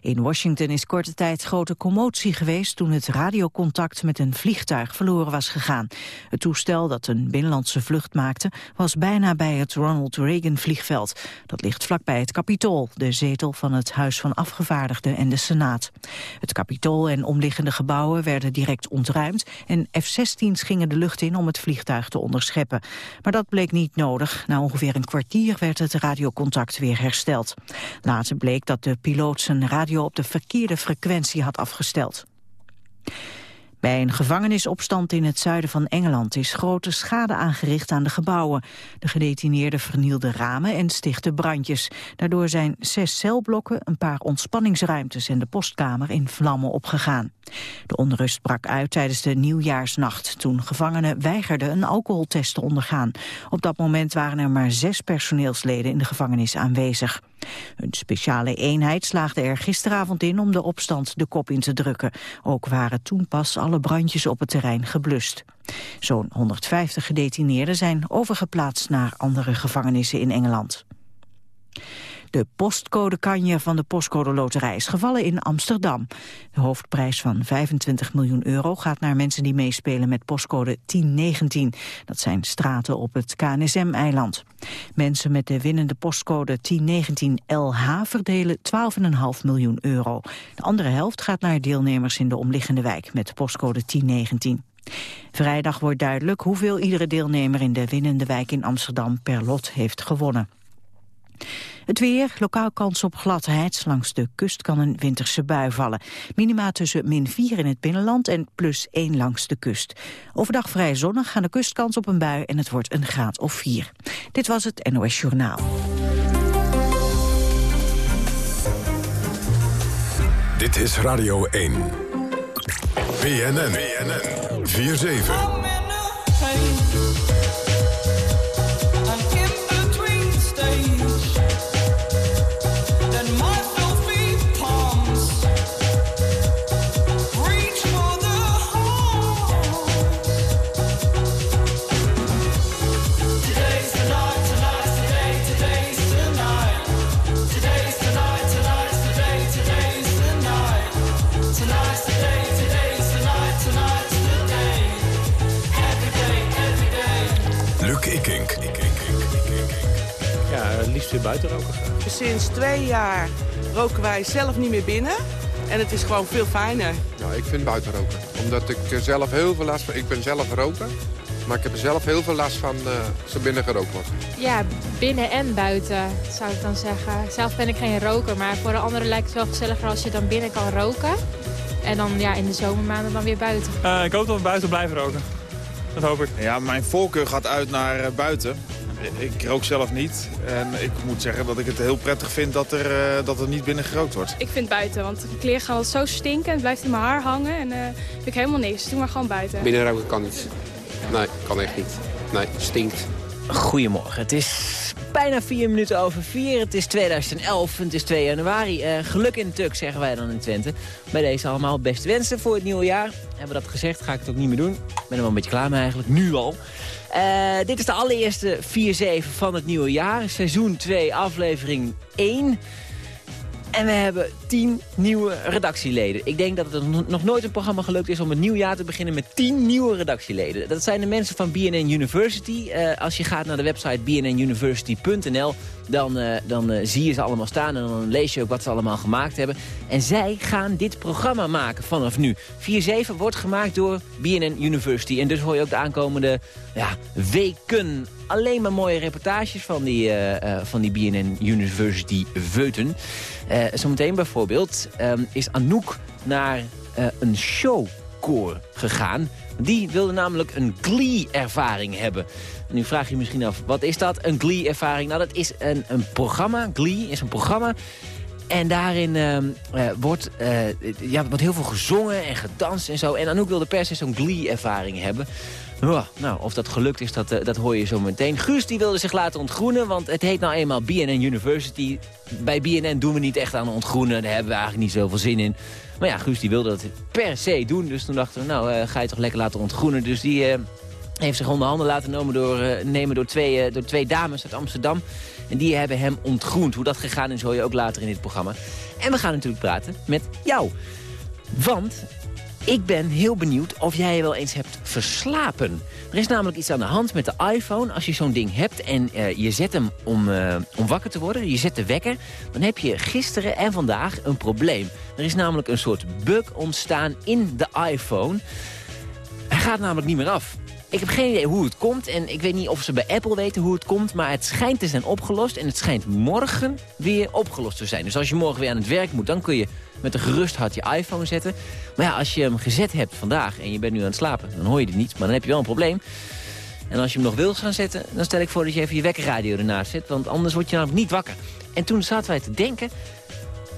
In Washington is korte tijd grote commotie geweest toen het radiocontact met een vliegtuig verloren was gegaan. Het toestel dat een binnenlandse vlucht maakte was bijna bij het Ronald Reagan vliegveld. Dat ligt vlakbij het Capitool, de zetel van het Huis van Afgevaardigden en de Senaat. Het Capitool en omliggende gebouwen werden direct ontruimd en F-16's gingen de lucht in om het vliegtuig te onderscheppen. Maar dat bleek niet nodig. Na ongeveer een kwartier werd het radiocontact weer hersteld. Later bleek dat de piloot zijn radio op de verkeerde frequentie had afgesteld. Bij een gevangenisopstand in het zuiden van Engeland is grote schade aangericht aan de gebouwen. De gedetineerden vernielden ramen en stichtten brandjes. Daardoor zijn zes celblokken, een paar ontspanningsruimtes en de postkamer in vlammen opgegaan. De onrust brak uit tijdens de nieuwjaarsnacht toen gevangenen weigerden een alcoholtest te ondergaan. Op dat moment waren er maar zes personeelsleden in de gevangenis aanwezig. Een speciale eenheid slaagde er gisteravond in om de opstand de kop in te drukken. Ook waren toen pas alle brandjes op het terrein geblust. Zo'n 150 gedetineerden zijn overgeplaatst naar andere gevangenissen in Engeland. De postcodekanje van de postcode loterij is gevallen in Amsterdam. De hoofdprijs van 25 miljoen euro gaat naar mensen die meespelen met postcode 1019. Dat zijn straten op het KNSM-eiland. Mensen met de winnende postcode 1019-LH verdelen 12,5 miljoen euro. De andere helft gaat naar deelnemers in de omliggende wijk met postcode 1019. Vrijdag wordt duidelijk hoeveel iedere deelnemer in de winnende wijk in Amsterdam per lot heeft gewonnen. Het weer, lokaal kans op gladheid. Langs de kust kan een winterse bui vallen. Minima tussen min 4 in het binnenland en plus 1 langs de kust. Overdag vrij zonnig, aan de kust kans op een bui en het wordt een graad of 4. Dit was het NOS Journaal. Dit is Radio 1. BNN. BNN. 4-7. Weer buiten roken. Sinds twee jaar roken wij zelf niet meer binnen. En het is gewoon veel fijner. Nou, ik vind buiten roken. Omdat ik zelf heel veel last van... Ik ben zelf roker. Maar ik heb er zelf heel veel last van uh, als er binnen gerookt wordt. Ja, binnen en buiten zou ik dan zeggen. Zelf ben ik geen roker, maar voor de anderen lijkt het wel gezelliger als je dan binnen kan roken. En dan ja, in de zomermaanden dan weer buiten. Uh, ik hoop dat we buiten blijven roken. Dat hoop ik. Ja, mijn voorkeur gaat uit naar uh, buiten. Ik rook zelf niet. En ik moet zeggen dat ik het heel prettig vind dat er, uh, dat er niet binnen gerookt wordt. Ik vind buiten, want de kleren gaan zo stinken. Het blijft in mijn haar hangen. En uh, vind ik helemaal niks. Doe maar gewoon buiten. Binnen roken kan niet. Nee, kan echt niet. Nee, stinkt. Goedemorgen. Het is bijna vier minuten over vier. Het is 2011 en het is 2 januari. Uh, geluk in de tuk, zeggen wij dan in Twente. Bij deze allemaal best wensen voor het nieuwe jaar. Hebben we dat gezegd, ga ik het ook niet meer doen. Ik ben er wel een beetje klaar mee eigenlijk, nu al. Uh, dit is de allereerste 4-7 van het nieuwe jaar. Seizoen 2, aflevering 1. En we hebben 10 nieuwe redactieleden. Ik denk dat het nog nooit een programma gelukt is om het nieuwjaar te beginnen met 10 nieuwe redactieleden. Dat zijn de mensen van BNN University. Uh, als je gaat naar de website bnnuniversity.nl, dan, uh, dan uh, zie je ze allemaal staan en dan lees je ook wat ze allemaal gemaakt hebben. En zij gaan dit programma maken vanaf nu. 4-7 wordt gemaakt door BNN University. En dus hoor je ook de aankomende ja, weken alleen maar mooie reportages van die, van die BNN University Veuten. zometeen bijvoorbeeld um, is Anouk naar uh, een showkoor gegaan. Die wilde namelijk een Glee-ervaring hebben. En nu vraag je, je misschien af, wat is dat, een Glee-ervaring? Nou, dat is een, een programma. Glee is een programma en daarin uh, uh, wordt, uh, ja, wordt heel veel gezongen en gedanst en zo. En Anouk wilde per se zo'n Glee-ervaring hebben. Nou, of dat gelukt is, dat, dat hoor je zo meteen. Guus die wilde zich laten ontgroenen, want het heet nou eenmaal BNN University. Bij BNN doen we niet echt aan ontgroenen, daar hebben we eigenlijk niet zoveel zin in. Maar ja, Guus die wilde dat per se doen, dus toen dachten we, nou, ga je toch lekker laten ontgroenen. Dus die heeft zich onder handen laten nemen door, nemen door, twee, door twee dames uit Amsterdam. En die hebben hem ontgroend. Hoe dat gegaan is hoor je ook later in dit programma. En we gaan natuurlijk praten met jou. Want ik ben heel benieuwd of jij je wel eens hebt verslapen. Er is namelijk iets aan de hand met de iPhone. Als je zo'n ding hebt en uh, je zet hem om, uh, om wakker te worden, je zet de wekker... dan heb je gisteren en vandaag een probleem. Er is namelijk een soort bug ontstaan in de iPhone. Hij gaat namelijk niet meer af. Ik heb geen idee hoe het komt en ik weet niet of ze bij Apple weten hoe het komt... maar het schijnt te zijn opgelost en het schijnt morgen weer opgelost te zijn. Dus als je morgen weer aan het werk moet, dan kun je met een gerust hart je iPhone zetten. Maar ja, als je hem gezet hebt vandaag en je bent nu aan het slapen, dan hoor je dit niet. Maar dan heb je wel een probleem. En als je hem nog wil gaan zetten, dan stel ik voor dat je even je wekkerradio ernaast zet. Want anders word je namelijk niet wakker. En toen zaten wij te denken,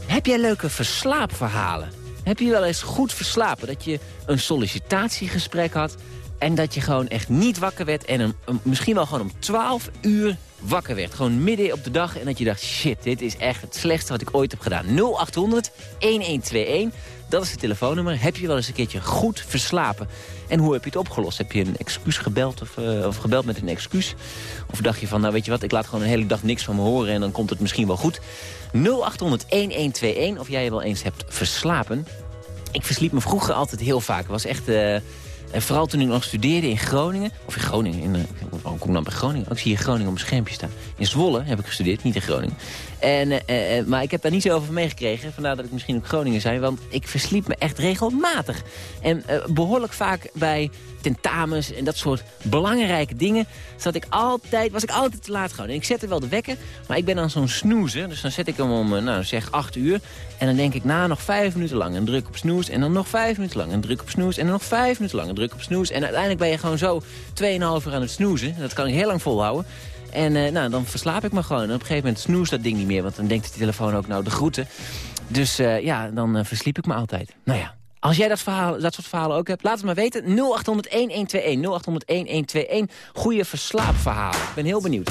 heb jij leuke verslaapverhalen? Heb je wel eens goed verslapen? Dat je een sollicitatiegesprek had en dat je gewoon echt niet wakker werd en een, misschien wel gewoon om 12 uur wakker werd. Gewoon midden op de dag en dat je dacht, shit, dit is echt het slechtste wat ik ooit heb gedaan. 0800 1121, dat is het telefoonnummer. Heb je wel eens een keertje goed verslapen? En hoe heb je het opgelost? Heb je een excuus gebeld of, uh, of gebeld met een excuus? Of dacht je van, nou weet je wat, ik laat gewoon een hele dag niks van me horen... en dan komt het misschien wel goed. 0800 1121, of jij je wel eens hebt verslapen. Ik versliep me vroeger altijd heel vaak. Was echt... Uh, en vooral toen ik nog studeerde in Groningen, of in Groningen, in, waarom kom ik dan bij Groningen? Ook zie je Groningen op mijn schermpje staan. In Zwolle heb ik gestudeerd, niet in Groningen. En, uh, uh, maar ik heb daar niet zo over meegekregen, vandaar dat ik misschien ook Groningen zijn. Want ik versliep me echt regelmatig. En uh, behoorlijk vaak bij tentamens en dat soort belangrijke dingen... Zat ik altijd, was ik altijd te laat gewoon. En ik zette wel de wekker, maar ik ben dan zo'n snoezer. Dus dan zet ik hem om, nou zeg, 8 uur. En dan denk ik na nog vijf minuten lang en druk op snoes. En dan nog vijf minuten lang en druk op snoes. En dan nog vijf minuten lang en druk op snoes. En uiteindelijk ben je gewoon zo 2,5 uur aan het snoezen. Dat kan ik heel lang volhouden. En uh, nou, dan verslaap ik me gewoon. En op een gegeven moment snoest dat ding niet meer. Want dan denkt de telefoon ook, nou, de groeten. Dus uh, ja, dan uh, versliep ik me altijd. Nou ja, als jij dat, verhaal, dat soort verhalen ook hebt, laat het maar weten. 0800-1121. 0800-1121. Goeie verslaapverhalen. Ik ben heel benieuwd.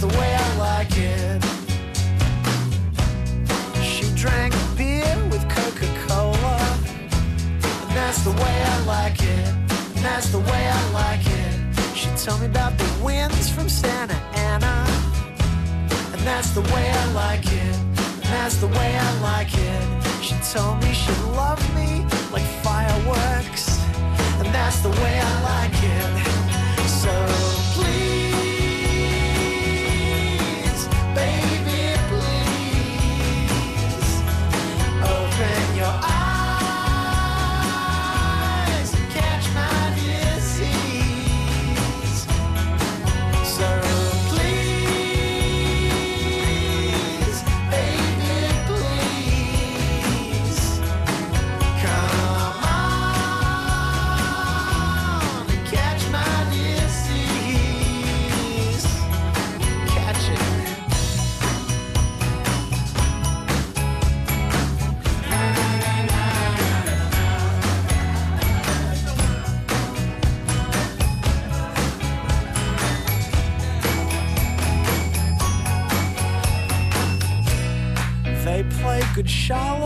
The way I like it. She drank beer with Coca Cola, and that's the way I like it. That's the way I like it. She told me about the winds from Santa Ana, and that's the way I like it. And that's the way I like it. She told me she loved me like fireworks and that's the way I like it.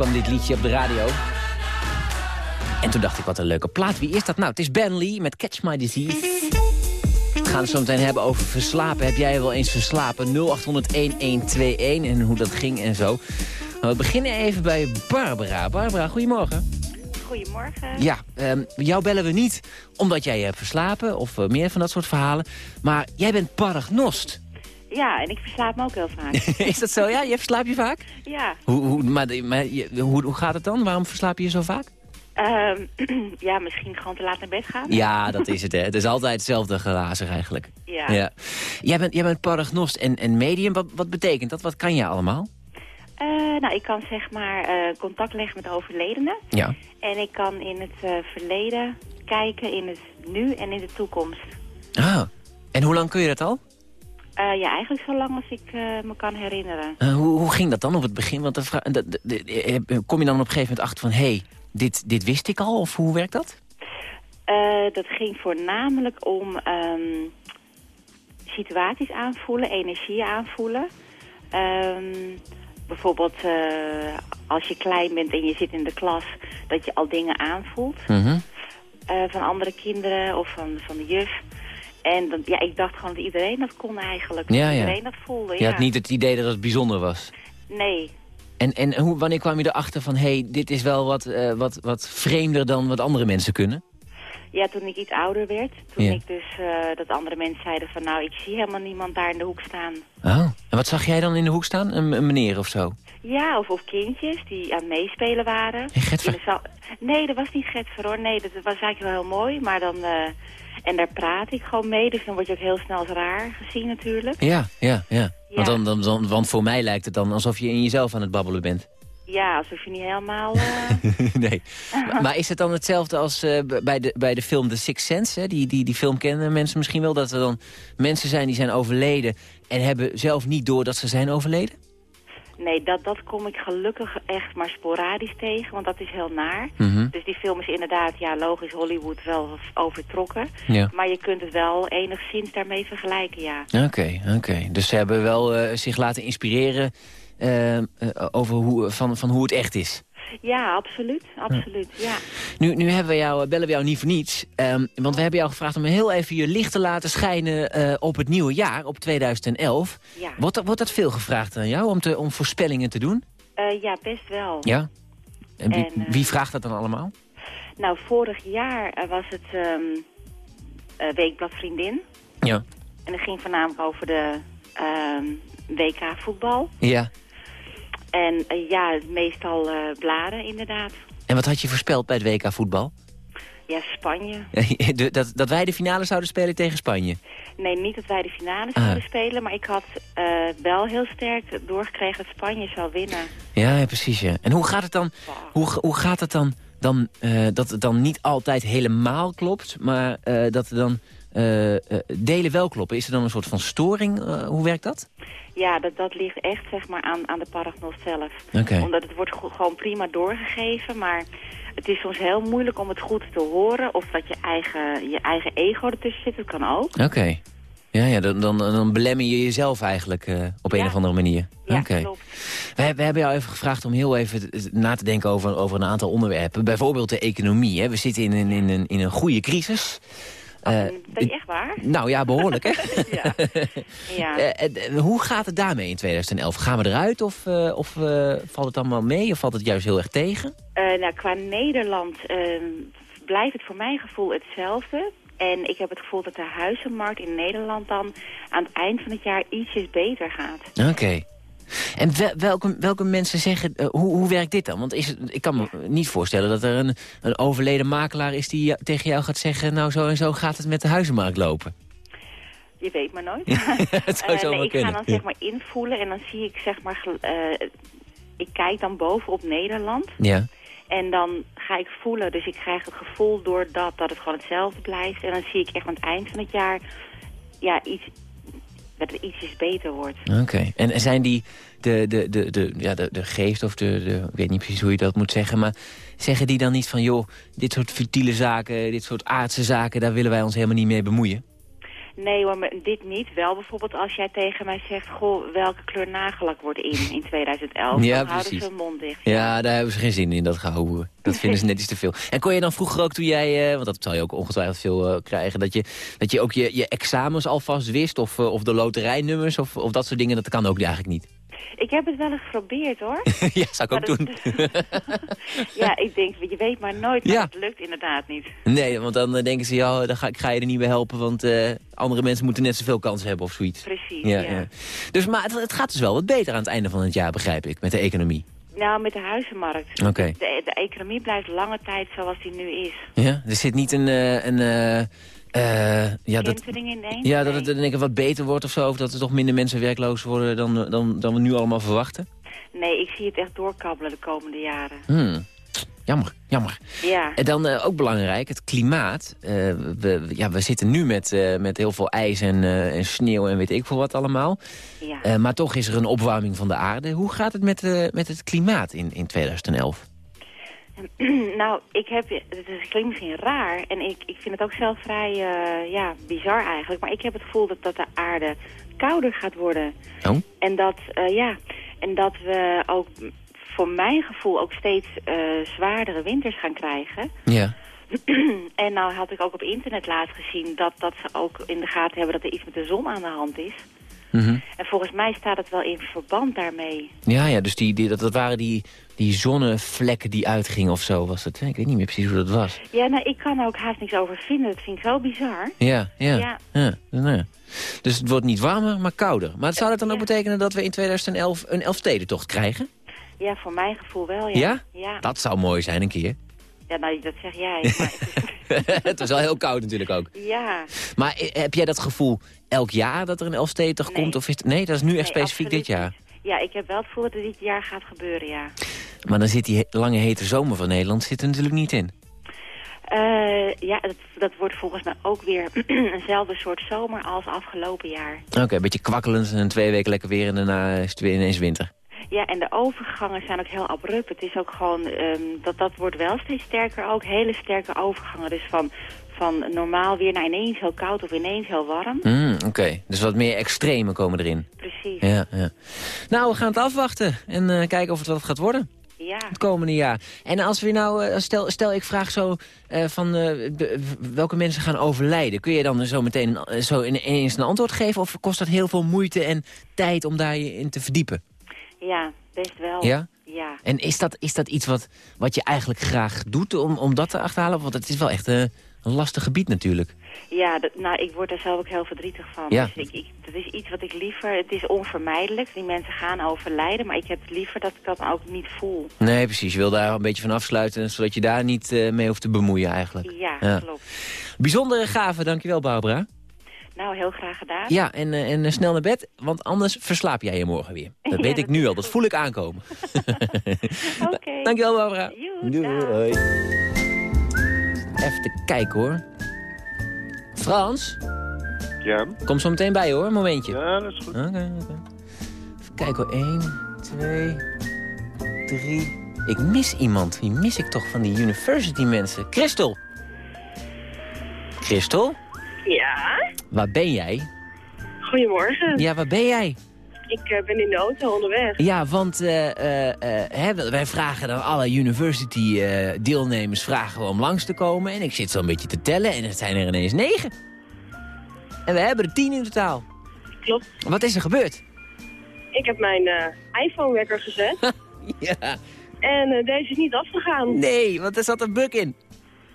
Kwam dit liedje op de radio. En toen dacht ik, wat een leuke plaat. Wie is dat nou? Het is Ben Lee met Catch My Disease. We gaan het zo meteen hebben over verslapen. Heb jij wel eens verslapen? 0800-1121 en hoe dat ging en zo. We beginnen even bij Barbara. Barbara, goedemorgen. Goedemorgen. Ja, ehm, jou bellen we niet omdat jij hebt verslapen... of eh, meer van dat soort verhalen. Maar jij bent paragnost. Ja, en ik verslaap me ook heel vaak. is dat zo? Ja, je verslaap je vaak? ja. Hoe, hoe, maar maar hoe, hoe gaat het dan? Waarom verslaap je je zo vaak? Ehm, ja, misschien gewoon te laat naar bed gaan. Ja, dat is het. Hè. Het is altijd hetzelfde glazen eigenlijk. Ja. Jij, bent, jij bent paragnost en, en medium. Wat, wat betekent dat? Wat kan je allemaal? Eh, nou, ik kan zeg maar eh, contact leggen met overledenen. Ja. En ik kan in het eh, verleden kijken, in het nu en in de toekomst. Ah, en hoe lang kun je dat al? Eh, ja, eigenlijk zo lang als ik eh, me kan herinneren. Eh, hoe, hoe ging dat dan op het begin? Want de vra- de- de- de- kom je dan op een gegeven moment achter van... hé, hey, dit, dit wist ik al? Of hoe werkt dat? Dat ging voornamelijk om ehm, situaties aanvoelen, energie aanvoelen. Ehm, bijvoorbeeld als je klein bent en je zit in de klas, dat je al dingen aanvoelt. Mhm. van andere kinderen of van, van de juf. En dan, ja, ik dacht gewoon dat iedereen dat kon eigenlijk. Dat Ja, ja. iedereen dat voelde, Je ja. had niet het idee dat het bijzonder was. Nee. En, en hoe, wanneer kwam je erachter van... hé, hey, dit is wel wat, eh, wat, wat vreemder dan wat andere mensen kunnen? Ja, toen ik iets ouder werd, toen Ja. ik dus eh, dat andere mensen zeiden van nou, ik zie helemaal niemand daar in de hoek staan. Oh. En wat zag jij dan in de hoek staan? Een, een meneer of zo? Ja, of, of kindjes die aan het meespelen waren. Hey, Getver? Nee, dat was niet Getver hoor. Nee, dat was eigenlijk wel heel mooi. Maar dan... eh, en daar praat ik gewoon mee. Dus dan word je ook heel snel als raar gezien natuurlijk. Ja, ja, ja. Want, dan, dan, dan, want voor mij lijkt het dan alsof je in jezelf aan het babbelen bent. Ja, alsof je niet helemaal... eh, nee. Maar, maar is het dan hetzelfde als eh, bij, de, bij de film The Sixth Sense? Hè? Die, die, die film kennen mensen misschien wel. Dat er dan mensen zijn die zijn overleden... en hebben zelf niet door dat ze zijn overleden? Nee, dat, dat kom ik gelukkig echt maar sporadisch tegen, want dat is heel naar. Mhm. Dus die film is inderdaad, ja, logisch Hollywood wel overtrokken. Ja. Maar je kunt het wel enigszins daarmee vergelijken, ja. Oké, oké. Dus ze hebben wel eh, zich laten inspireren eh, eh, over hoe, van, van hoe het echt is. Ja, absoluut, absoluut, ja. Nu, nu hebben we jou, bellen we jou niet voor niets. ehm, want we hebben jou gevraagd om heel even je licht te laten schijnen eh, op het nieuwe jaar, op 2011. Ja. Wordt, dat- wordt dat veel gevraagd aan jou om, te, om voorspellingen te doen? Eh, ja, best wel. Ja? En wie, En, eh, wie vraagt dat dan allemaal? Nou, vorig jaar was het ehm, eh, Weekblad Vriendin. Ja. En dat ging voornamelijk over de ehm, WK voetbal. Ja. En eh, ja, meestal eh, bladen inderdaad. En wat had je voorspeld bij het WK voetbal? Ja, Spanje. Dat, dat wij de finale zouden spelen tegen Spanje? Nee, niet dat wij de finale Ah. zouden spelen, maar ik had eh, wel heel sterk doorgekregen dat Spanje zou winnen. Ja, ja, precies. Ja. En hoe gaat het dan, hoe, hoe gaat het dan, dan dat het dan niet altijd helemaal klopt, maar dat er dan eh, eh, delen wel kloppen? Is er dan een soort van storing? Eh, hoe werkt dat? Ja, dat, dat ligt echt zeg maar, aan, aan de paragnost zelf. Omdat het wordt gewoon prima doorgegeven, maar het is soms heel moeilijk om het goed te horen. Of dat je eigen, je eigen ego ertussen zit, dat kan ook. Oké. Ja, ja dan, dan, dan belemmer je jezelf eigenlijk op een of andere manier. Ja, Oké. klopt. We, we hebben jou even gevraagd om heel even na te denken over, over een aantal onderwerpen. Bijvoorbeeld de economie. Hè. We zitten in een, in, een, in een goede crisis. Eh, Dat is echt waar? nou ja, behoorlijk hè? ja. ja. Eh, eh, hoe gaat het daarmee in 2011? Gaan we eruit of, eh, of eh, valt het allemaal mee of valt het juist heel erg tegen? Eh, nou, qua Nederland ehm, blijft het voor mijn gevoel hetzelfde. En ik heb het gevoel dat de huizenmarkt in Nederland dan aan het eind van het jaar ietsjes beter gaat. Oké. En wel- welke, welke mensen zeggen, eh, hoe, hoe werkt dit dan? Want is het, ik kan me niet voorstellen dat er een, een overleden makelaar is... die jou- tegen jou gaat zeggen, nou zo en zo gaat het met de huizenmarkt lopen. Je weet maar nooit. het zou Eh, zomaar nee, ik kunnen. ga dan zeg maar invoelen en dan zie ik zeg maar... eh, ik kijk dan bovenop Nederland. Ja. En dan ga ik voelen, dus ik krijg het gevoel door dat, dat het gewoon hetzelfde blijft. En dan zie ik echt aan het eind van het jaar ja, iets, dat het ietsjes beter wordt. Oké. En zijn die, de, de, de, de, ja, de, de geest of de, de, ik weet niet precies hoe je dat moet zeggen... maar zeggen die dan niet van, joh, dit soort futiele zaken, dit soort aardse zaken... daar willen wij ons helemaal niet mee bemoeien? Nee hoor, maar dit niet. Wel bijvoorbeeld als jij tegen mij zegt, goh, welke kleur nagellak wordt in in 2011. Ja, dan houden precies. ze hun mond dicht. Ja, daar hebben ze geen zin in, dat gehouden. Dat vinden ze net iets te veel. En kon je dan vroeger ook toen jij, eh, want dat zal je ook ongetwijfeld veel eh, krijgen... dat je, dat je ook je, je examens alvast wist of, eh, of de loterijnummers of, of dat soort dingen... dat kan ook eigenlijk niet. Ik heb het wel eens geprobeerd hoor. ja, zou ik ook doen. ja, ik denk, je weet maar nooit, maar Ja. het lukt inderdaad niet. nee, want dan eh, denken ze, ja, dan ga, ik ga je er niet bij helpen... want eh, andere mensen moeten net zoveel kans hebben of zoiets. Precies, Ja, ja. ja. Dus, maar het, het gaat dus wel wat beter aan het einde van het jaar, begrijp ik, met de economie. Nou, met de huizenmarkt. Oké. De, de economie blijft lange tijd zoals die nu is. Ja, er zit niet een... eh, een eh, ja, dat, ja, dat het in één keer wat beter wordt of zo. Of dat er toch minder mensen werkloos worden dan, dan, dan we nu allemaal verwachten. Nee, ik zie het echt doorkabbelen de komende jaren. Hmm. Jammer, jammer. Ja. En dan eh, ook belangrijk, het klimaat. Eh, we, ja, we zitten nu met, met heel veel ijs en, en sneeuw en weet ik veel wat allemaal. Ja. Maar toch is er een opwarming van de aarde. Hoe gaat het met, met het klimaat in, in 2011? nou, ik heb, het is- klinkt misschien raar en ik, ik vind het ook zelf vrij eh, ja, bizar eigenlijk. Maar ik heb het gevoel dat, dat de aarde kouder gaat worden. Oh? En dat, eh, ja, en dat we ook voor mijn gevoel ook steeds eh, zwaardere winters gaan krijgen. Ja. en nou had ik ook op internet laatst gezien dat, dat ze ook in de gaten hebben dat er iets met de zon aan de hand is. Mhm. En volgens mij staat het wel in verband daarmee. Ja, ja, dus die, die, dat, dat waren die, die zonnevlekken die uitgingen of zo was het. Ik weet niet meer precies hoe dat was. Ja, nou, ik kan er ook haast niks over vinden. Dat vind ik zo bizar. Ja, ja. Ja. ja. nou ja. Dus het wordt niet warmer, maar kouder. Maar zou dat dan ook betekenen dat we in 2011 een Elfstedentocht krijgen? Ja, voor mijn gevoel wel, ja. Ja? Dat zou mooi zijn een keer. ja nou, dat zeg jij. Maar, het was wel heel koud natuurlijk ook. ja. Maar eh, heb jij dat gevoel elk jaar dat er een Elfstedentocht komt? Of is het, nee, dat is nu echt Nee, specifiek dit jaar. Ja, ik heb wel het gevoel dat dit jaar gaat gebeuren, ja. Maar dan zit die lange hete zomer van Nederland zit er natuurlijk niet in. Eh, ja, dat, dat wordt volgens mij ook weer eenzelfde soort zomer als afgelopen jaar. Oké, een beetje kwakkelend en twee weken lekker weer en daarna is het weer ineens winter. Ja, en de overgangen zijn ook heel abrupt. Het is ook gewoon, ehm, dat, dat wordt wel steeds sterker ook. Hele sterke overgangen. Dus van, van normaal weer naar ineens heel koud of ineens heel warm. Hmm, Oké, dus wat meer extreme komen erin. Precies. Ja, ja. Nou, we gaan het afwachten en eh, kijken of het wat gaat worden. Ja. Het komende jaar. En als we nou, eh, stel, stel ik vraag zo eh, van welke mensen gaan overlijden. Kun je dan zo meteen zo ineens een antwoord geven? Of kost dat heel veel moeite en tijd om daar je in te verdiepen? Ja, best wel. Ja? Ja. En is dat, is dat iets wat, wat je eigenlijk graag doet om, om dat te achterhalen? Want het is wel echt eh, een lastig gebied natuurlijk. Ja, dat, nou, ik word daar zelf ook heel verdrietig van. Ja. Dus ik, ik, dat is iets wat ik liever... Het is onvermijdelijk. Die mensen gaan overlijden. Maar ik heb het liever dat ik dat ook niet voel. Nee, precies. Je wil daar een beetje van afsluiten... zodat je daar niet eh, mee hoeft te bemoeien eigenlijk. Ja, klopt. Bijzondere gave, dankjewel Barbara. Nou, heel graag gedaan. Ja, en, eh, en eh, snel naar bed, want anders verslaap jij je morgen weer. Dat Ja, weet ik dat nu al, dat voel ik aankomen. Oké. Dankjewel Barbara. Joe, Doei. Even te kijken hoor. Frans? Ja? Kom zo meteen bij hoor, een momentje. Ja, dat is goed. Oké, oké. Even kijken hoor. 1, 2, 3. Ik mis iemand. Wie mis ik toch van die university mensen? Christel! Christel? Ja, Waar ben jij? goedemorgen. Ja, waar ben jij? Ik eh, ben in de auto onderweg. Ja, want eh, eh, hè, wij vragen dan alle university-deelnemers vragen we om langs te komen. En ik zit zo'n beetje te tellen en het zijn er ineens negen. En we hebben er tien in totaal. Klopt. Wat is er gebeurd? Ik heb mijn iPhone-wekker gezet. ja. En deze is niet afgegaan. Nee, want er zat een bug in.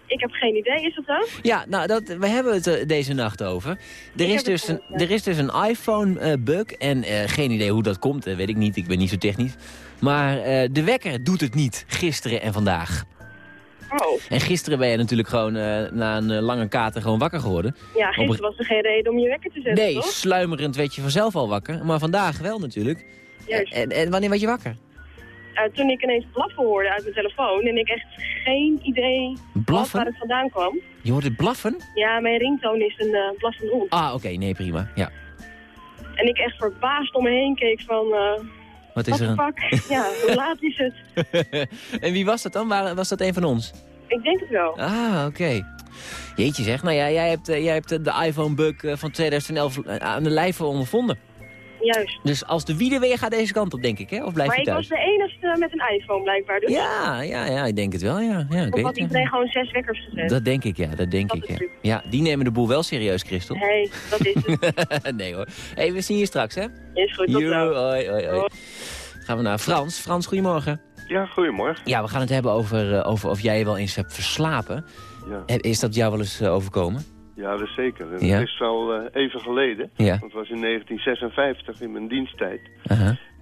Ik heb geen idee, is dat zo? Ja, nou, dat, we hebben het er deze nacht over. Er, is dus, een, er is dus een iPhone-bug en eh, geen idee hoe dat komt, eh, weet ik niet, ik ben niet zo technisch. Maar eh, de wekker doet het niet, gisteren en vandaag. Oh. En gisteren ben je natuurlijk gewoon eh, na een eh, lange kater gewoon wakker geworden. Ja, gisteren een- was er geen reden om je wekker te zetten, Nee, toch? sluimerend werd je vanzelf al wakker, maar vandaag wel natuurlijk. Juist. En, en wanneer werd je wakker? Eh, toen ik ineens blaffen hoorde uit mijn telefoon en ik echt geen idee Blaffen? waar het vandaan kwam. Je hoorde blaffen? Ja, mijn ringtoon is een eh blaffende hond. Ah, oké, nee, prima. Ja. En ik echt verbaasd om me heen keek van... eh Wat is er fuck? ja, hoe laat is het? en wie was dat dan? Was dat een van ons? Ik denk het wel. Ah, oké. Jeetje zeg, nou ja, jij hebt, jij hebt de iPhone-bug van 2011 aan de lijve ondervonden. Juist. Dus als de wiede weer gaat deze kant op, denk ik, hè? Of blijf Maar je ik was thuis? de enige met een iPhone blijkbaar dus. Ja, ja, ja, ik denk het wel, ja. ja ik Of weet had iedereen gewoon zes wekkers gezet? Dat denk ik, ja, dat denk Dat ik, ja. Ja, die nemen de boel wel serieus, Christel. Nee, dat is het. nee hoor. hey, we zien je straks, hè? Is goed, tot zo. hoi, hoi, hoi. Gaan we naar Frans. Frans, goedemorgen. Ja, goedemorgen. Ja, we gaan het hebben over, eh, over of jij je wel eens hebt verslapen. Ja, Is dat jou wel eens eh, overkomen? Ja dat is zeker. En Ja. Het is al eh, even geleden. Ja. Want het was in 1956 in mijn diensttijd.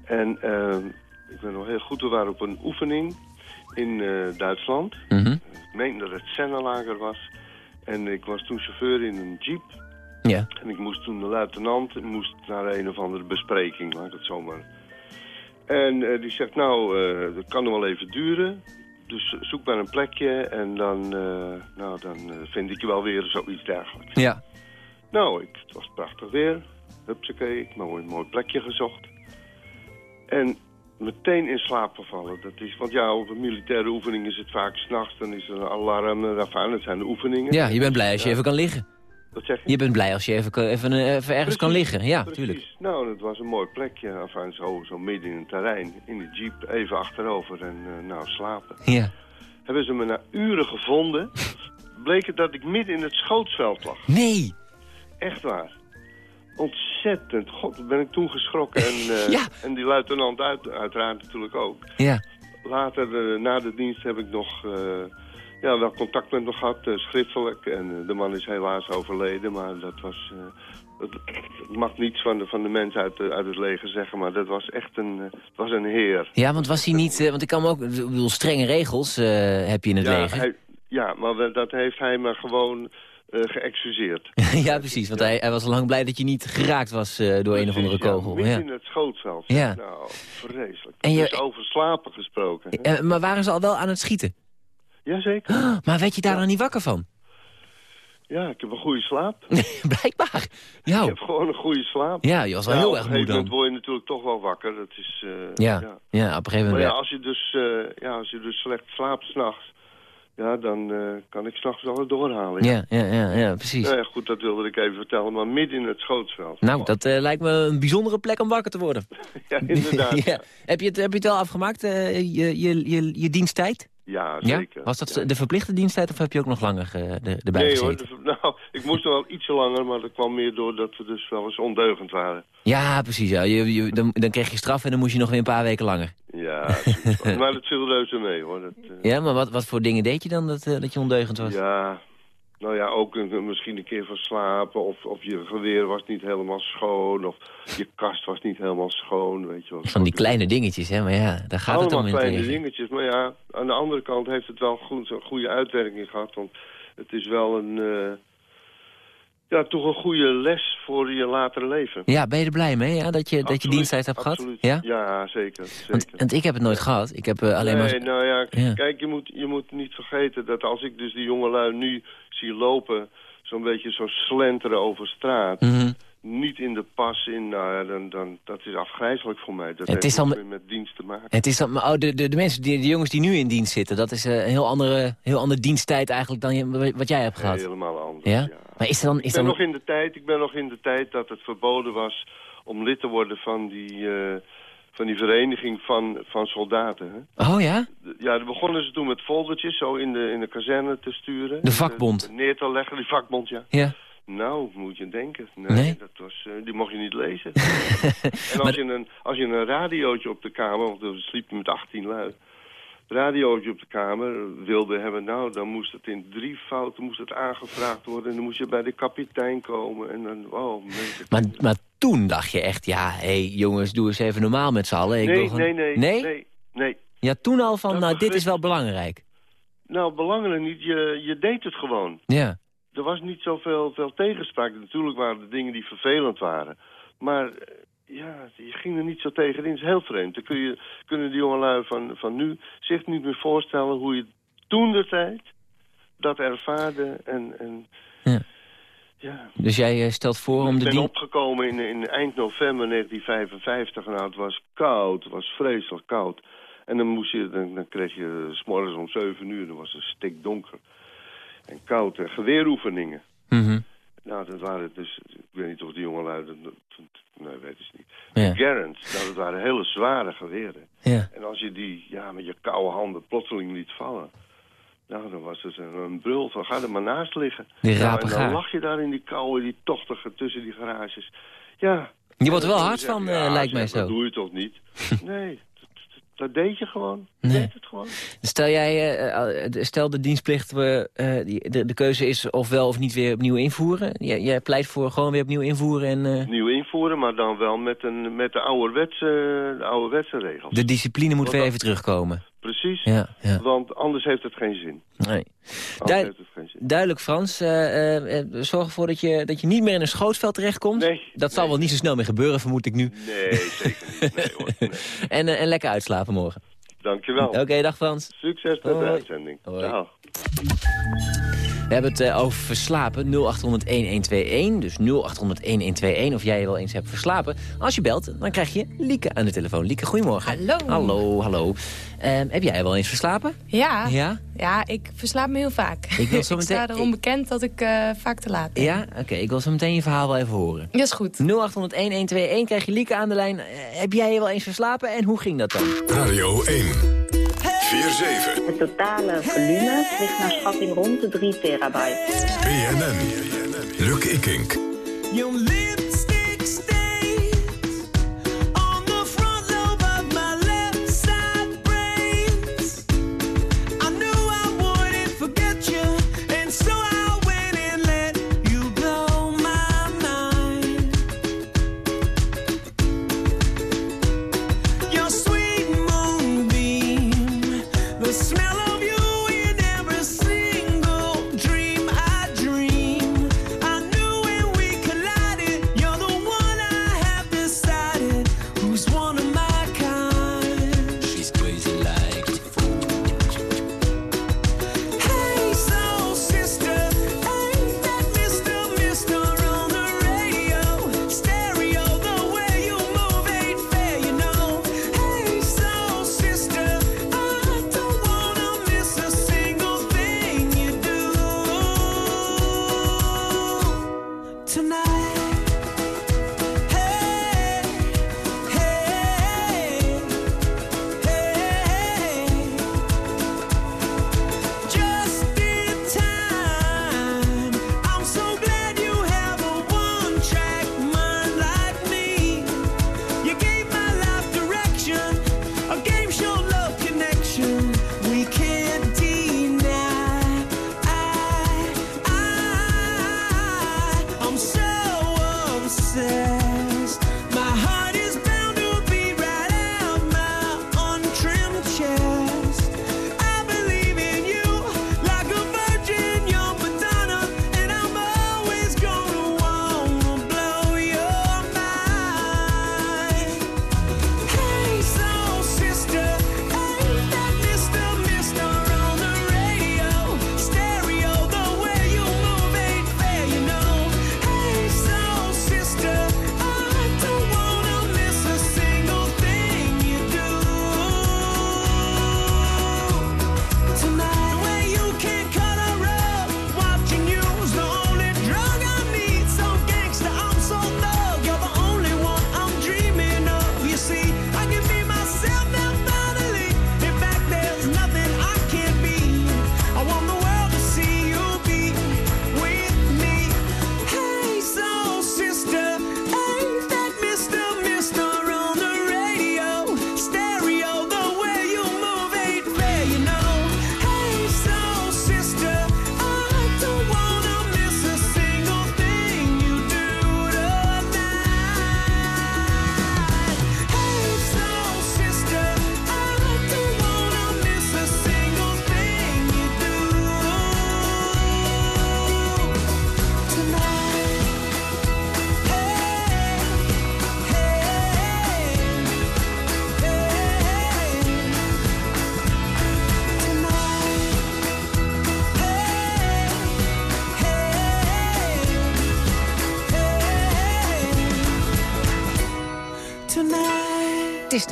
En ehm, ik ben nog heel goed. We waren op een oefening in eh, Duitsland. Mhm. Ik meen dat het Sennelager was. En ik was toen chauffeur in een jeep. Ja. En ik moest toen de luitenant moest naar een of andere bespreking, laat ik het zo maar. En eh, die zegt, nou, dat kan nog wel even duren. Dus zoek maar een plekje en dan, eh, nou, dan eh, vind ik je wel weer zoiets dergelijks. Ja. Nou, ik, het was prachtig weer. Hupsakee, ik heb een mooi, plekje gezocht. En meteen in slaap gevallen. Dat is, want ja, op een militaire oefening is het vaak s'nachts. Dan is er een alarm, en daarvan. Zijn de oefeningen. Ja, je bent blij als je Ja. even kan liggen. Wat zeg je? Je bent blij als je even, eh, even ergens kan liggen. Ja, precies. tuurlijk. Nou, het was een mooi plekje. Enfin, zo, zo midden in het terrein. In de jeep, even achterover en eh, nou, slapen. Ja. Hebben ze me na uren gevonden. Bleek het dat ik midden in het schootsveld lag. Nee! Echt waar. Ontzettend. God, ben ik toen geschrokken. En, eh, Ja. en die luitenant uit, uiteraard natuurlijk ook. Ja. Later, na de dienst, heb ik nog... ja, wel contact met hem gehad, eh, schriftelijk. En eh, de man is helaas overleden, maar dat was... eh, dat mag niets van de, van de mensen uit, uit het leger zeggen, maar dat was echt een, was een heer. Ja, want was hij niet... want ik kan me ook... Ik bedoel, strenge regels heb je in het ja, leger. hij- ja, maar dat heeft hij me gewoon eh geëxcuseerd. ja, precies. Want hij, hij was al lang blij dat je niet geraakt was door een of andere ja, kogel. midden Ja. in het schootveld. Ja. Nou, vreselijk. En je- Dus over slapen gesproken. maar waren ze al wel aan het schieten? Jazeker. Maar werd je daar dan niet wakker van? Ja, ik heb een goede slaap. Blijkbaar. Ik Nou, heb gewoon een goede slaap. ja, je was wel Ja, heel op erg een moe gegeven moment dan. word je natuurlijk toch wel wakker. Dat is, eh, Ja, ja. ja, op een gegeven Maar moment... ja, als je dus, eh, ja, als je dus slecht slaapt s'nachts, ja, dan eh, kan ik s'nachts wel doorhalen. ja, ja, ja, ja, precies. Nou ja, goed, dat wilde ik even vertellen, maar midden in het schootsveld. Nou, dat lijkt me een bijzondere plek om wakker te worden. Ja, inderdaad. ja. heb, je het, heb je het wel afgemaakt, je, je, je, je diensttijd? Ja, Ja? zeker. Was dat Ja. de verplichte diensttijd of heb je ook nog langer eh, er- erbij Nee gezeten? hoor, de- nou, ik moest nog wel ietsje langer, maar dat kwam meer door dat we dus wel eens ondeugend waren. Ja, precies. Ja. Je, je, dan, dan kreeg je straf en dan moest je nog weer een paar weken langer. Ja, maar dat viel reuze mee hoor. Dat, eh, Ja, maar wat, wat voor dingen deed je dan dat, eh, dat je ondeugend was? Ja, nou ja, ook een, misschien een keer verslapen. Of, of je geweer was niet helemaal schoon. Of je kast was niet helemaal schoon, weet je wel. Van die kleine dingetjes, hè? Maar ja, daar gaat het om in kleine dingetjes. Maar ja, aan de andere kant heeft het wel goed, een goede uitwerking gehad. Want het is wel een... eh, ja, toch een goede les voor je latere leven. Ja, ben je er blij mee ja, dat, je, dat je diensttijd hebt absoluut. gehad? Ja? Ja, zeker. zeker. Want, want ik heb het nooit gehad. Ik heb eh, alleen nee, maar... nou ja, Ja. kijk, je moet, je moet niet vergeten dat als ik dus die jongelui nu zie lopen... zo'n beetje zo slenteren over straat... Mhm. niet in de pas in, nou ja, dan, dan, dat is afgrijzelijk voor mij. Dat Het heeft meer met dienst te maken. Het is dan, oh, de, de, de mensen, die, de jongens die nu in dienst zitten, dat is eh, een heel andere, heel andere diensttijd eigenlijk dan wat jij hebt gehad. Helemaal anders, Ja? ja. Maar is er dan... Ik Is ben dan nog in de tijd, ik ben nog in de tijd dat het verboden was om lid te worden van die, eh, van die vereniging van, van soldaten. Hè? Oh ja? Ja, daar begonnen ze toen met foldertjes zo in de, in de kazerne te sturen. De vakbond. Eh, neer te leggen, die vakbond, ja. Ja. Nou, moet je denken. Nee, Nee? Dat was, eh, die mocht je niet lezen. en als, je een, als je een radiootje op de kamer, want we sliepen met 18 lui, radiootje op de kamer wilde hebben, nou, dan moest het in drie fouten moest het aangevraagd worden. En dan moest je bij de kapitein komen. En dan, oh, mensen. Maar, maar toen dacht je echt, ja, hé hey, jongens, doe eens even normaal met z'n allen. Ik wil nee, gewoon- nee, nee, Nee? nee, nee. Ja, toen al van, Dat nou, dit is wel belangrijk. Nou, belangrijk niet, je, je deed het gewoon. Ja. Er was niet zoveel veel tegenspraak. Natuurlijk waren er dingen die vervelend waren. Maar ja, je ging er niet zo tegenin. Het is heel vreemd. Dan kun je, kunnen die jongelui van, van nu zich niet meer voorstellen hoe je toen de tijd dat ervaarde. En, en Ja. ja. Dus jij eh, stelt voor om Ik de ben dien... opgekomen in, in eind november 1955. Nou, het was koud. Het was vreselijk koud. En dan, moest je, dan, dan kreeg je s morgens om 7 uur, dan was het stikdonker. En koud. En geweeroefeningen. Mhm. Nou, dat waren dus... Ik weet niet of die jongelui... dat- dat- Nee, weet ik niet. Ja. Garants, nou, dat waren hele zware geweren. Ja. En als je die ja, met je koude handen plotseling liet vallen... Nou, dan was het een, een brul van ga er maar naast liggen. Die nou, en dan lag je daar in die koude, die tochtige, tussen die garages. Ja. Je wordt er wel hard van, ja, eh, lijkt mij zo. Dat doe je toch niet? nee, dat, deed je gewoon. Nee. Deed het gewoon. Stel, jij, eh, eh, stel de dienstplicht, we, eh, die, de, de keuze is of wel of niet weer opnieuw invoeren. Jij, jij pleit voor gewoon weer opnieuw invoeren en eh, Nieuw invoeren, maar dan wel met, een, met de, ouderwetse, de ouderwetse regels. de discipline moet Want weer dat- even terugkomen. Precies, Ja, ja. want anders heeft het geen zin. Nee. Anders Dui- heeft het geen zin. Duidelijk, Frans. Eh, eh, eh, zorg ervoor dat je, dat je niet meer in een schootveld terechtkomt. Nee, dat zal wel niet zo snel meer gebeuren, vermoed ik nu. Nee, zeker niet. Nee, hoor. Nee. En, en lekker uitslapen morgen. Dankjewel. Oké, dag Frans. Succes met de uitzending. Hoi. Dag. We hebben het eh, over verslapen. 0800-1121. Dus 0800-1121. Of jij je wel eens hebt verslapen. Als je belt, dan krijg je Lieke aan de telefoon. Lieke, goedemorgen. Hallo. Hallo, hallo. Ehm, heb jij wel eens verslapen? Ja. Ja? Ja, ik verslaap me heel vaak. Ik wil zo meteen- sta erom bekend dat ik eh, vaak te laat ben. Ja? Oké, ik wil zo meteen je verhaal wel even horen. Dat is goed. 0800-1121 krijg je Lieke aan de lijn. Eh, heb jij je wel eens verslapen en hoe ging dat dan? Radio 1. 4-7. Het totale volume ligt naar schatting rond de 3 terabyte. BNN. Luc Ikink.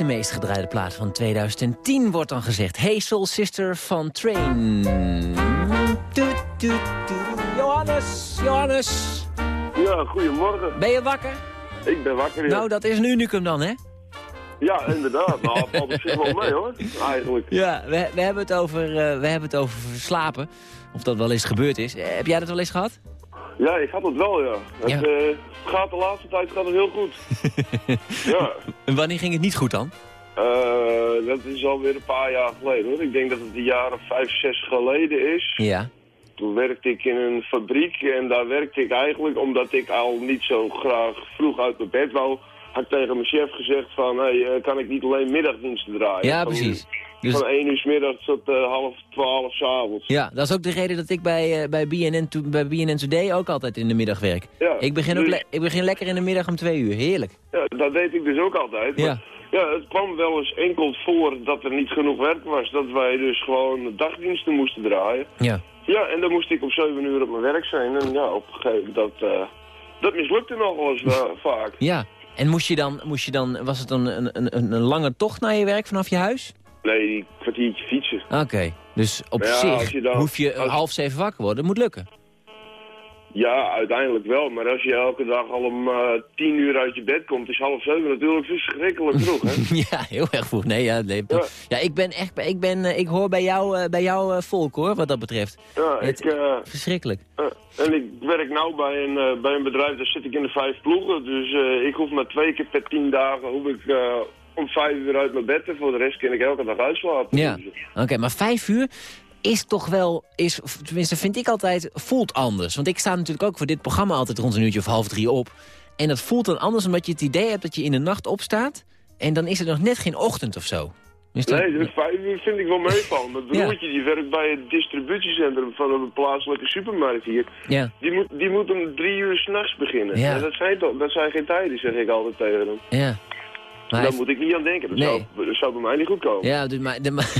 De meest gedraaide plaat van 2010, wordt dan gezegd. Hey Soul Sister van Train. Johannes, Johannes. Ja, goedemorgen. Ben je wakker? Ik ben wakker, ja. Nou, dat is een unicum dan, hè? Ja, inderdaad. Nou, valt op zich wel mee, hoor. Eigenlijk. Ja, we, we, hebben het over, uh, we hebben het over verslapen. Of dat wel eens gebeurd is. Eh, heb jij dat wel eens gehad? Ja, ik had het wel, ja. Het eh, gaat de laatste tijd gaat het heel goed. ja. En wanneer ging het niet goed dan? Eh, dat is alweer een paar jaar geleden, hoor. Ik denk dat het een jaar of vijf, zes geleden is. Ja. Toen werkte ik in een fabriek en daar werkte ik eigenlijk omdat ik al niet zo graag vroeg uit mijn bed wou. Had ik tegen mijn chef gezegd van, hey, eh, kan ik niet alleen middagdiensten draaien? Ja, precies. Dus- Van 1 uur 's middags tot eh, half twaalf 's avonds. Ja, dat is ook de reden dat ik bij, eh, bij, BNN, to- bij BNN Today ook altijd in de middag werk. Ja, ik, begin ook dus- ik begin lekker in de middag om twee uur. Heerlijk. Ja, dat deed ik dus ook altijd. Ja. Maar, ja, het kwam wel eens enkel voor dat er niet genoeg werk was. Dat wij dus gewoon dagdiensten moesten draaien. Ja. Ja, en dan moest ik om 7 uur op mijn werk zijn. En ja, op een gegeven moment, dat, eh, dat mislukte nog wel eens vaak. Ja. En moest je dan, moest je dan was het dan een, een, een lange tocht naar je werk vanaf je huis? Nee, een kwartiertje fietsen. Oké. Dus op ja, zich je dan- hoef je als- half zeven wakker worden. Dat moet lukken. Ja, uiteindelijk wel. Maar als je elke dag al om eh 10 uur uit je bed komt, is half zeven natuurlijk verschrikkelijk vroeg, hè? ja, heel erg vroeg. Nee, ja, nee. Ja. ja. ik ben echt, ik, ben, eh, ik hoor bij jou, eh, bij jou volk hoor, wat dat betreft. Ja, Het- ik... Verschrikkelijk. En ik werk nou bij een, bij een bedrijf, daar zit ik in de vijf ploegen. Dus ik hoef maar twee keer per tien dagen hoef ik, om vijf uur uit mijn bed. En voor de rest kan ik elke dag uitslapen. Ja, oké, maar vijf uur is toch wel, is, tenminste vind ik altijd, voelt anders. Want ik sta natuurlijk ook voor dit programma altijd rond een uurtje of half drie op. En dat voelt dan anders omdat je het idee hebt dat je in de nacht opstaat. En dan is het nog net geen ochtend of zo. Dat- Nee, dus vijf uur vind ik wel meevallen. Mijn broertje die werkt bij het distributiecentrum van een plaatselijke supermarkt hier. Ja. Die moet, die moet om drie uur s'nachts beginnen. Ja. En dat, zijn toch, dat zijn geen tijden, zeg ik altijd tegen hem. Ja. Maar Daar moet ik niet aan denken. Dat, Nee. zou, dat zou bij mij niet goed komen. Ja, dus, maar, de, maar,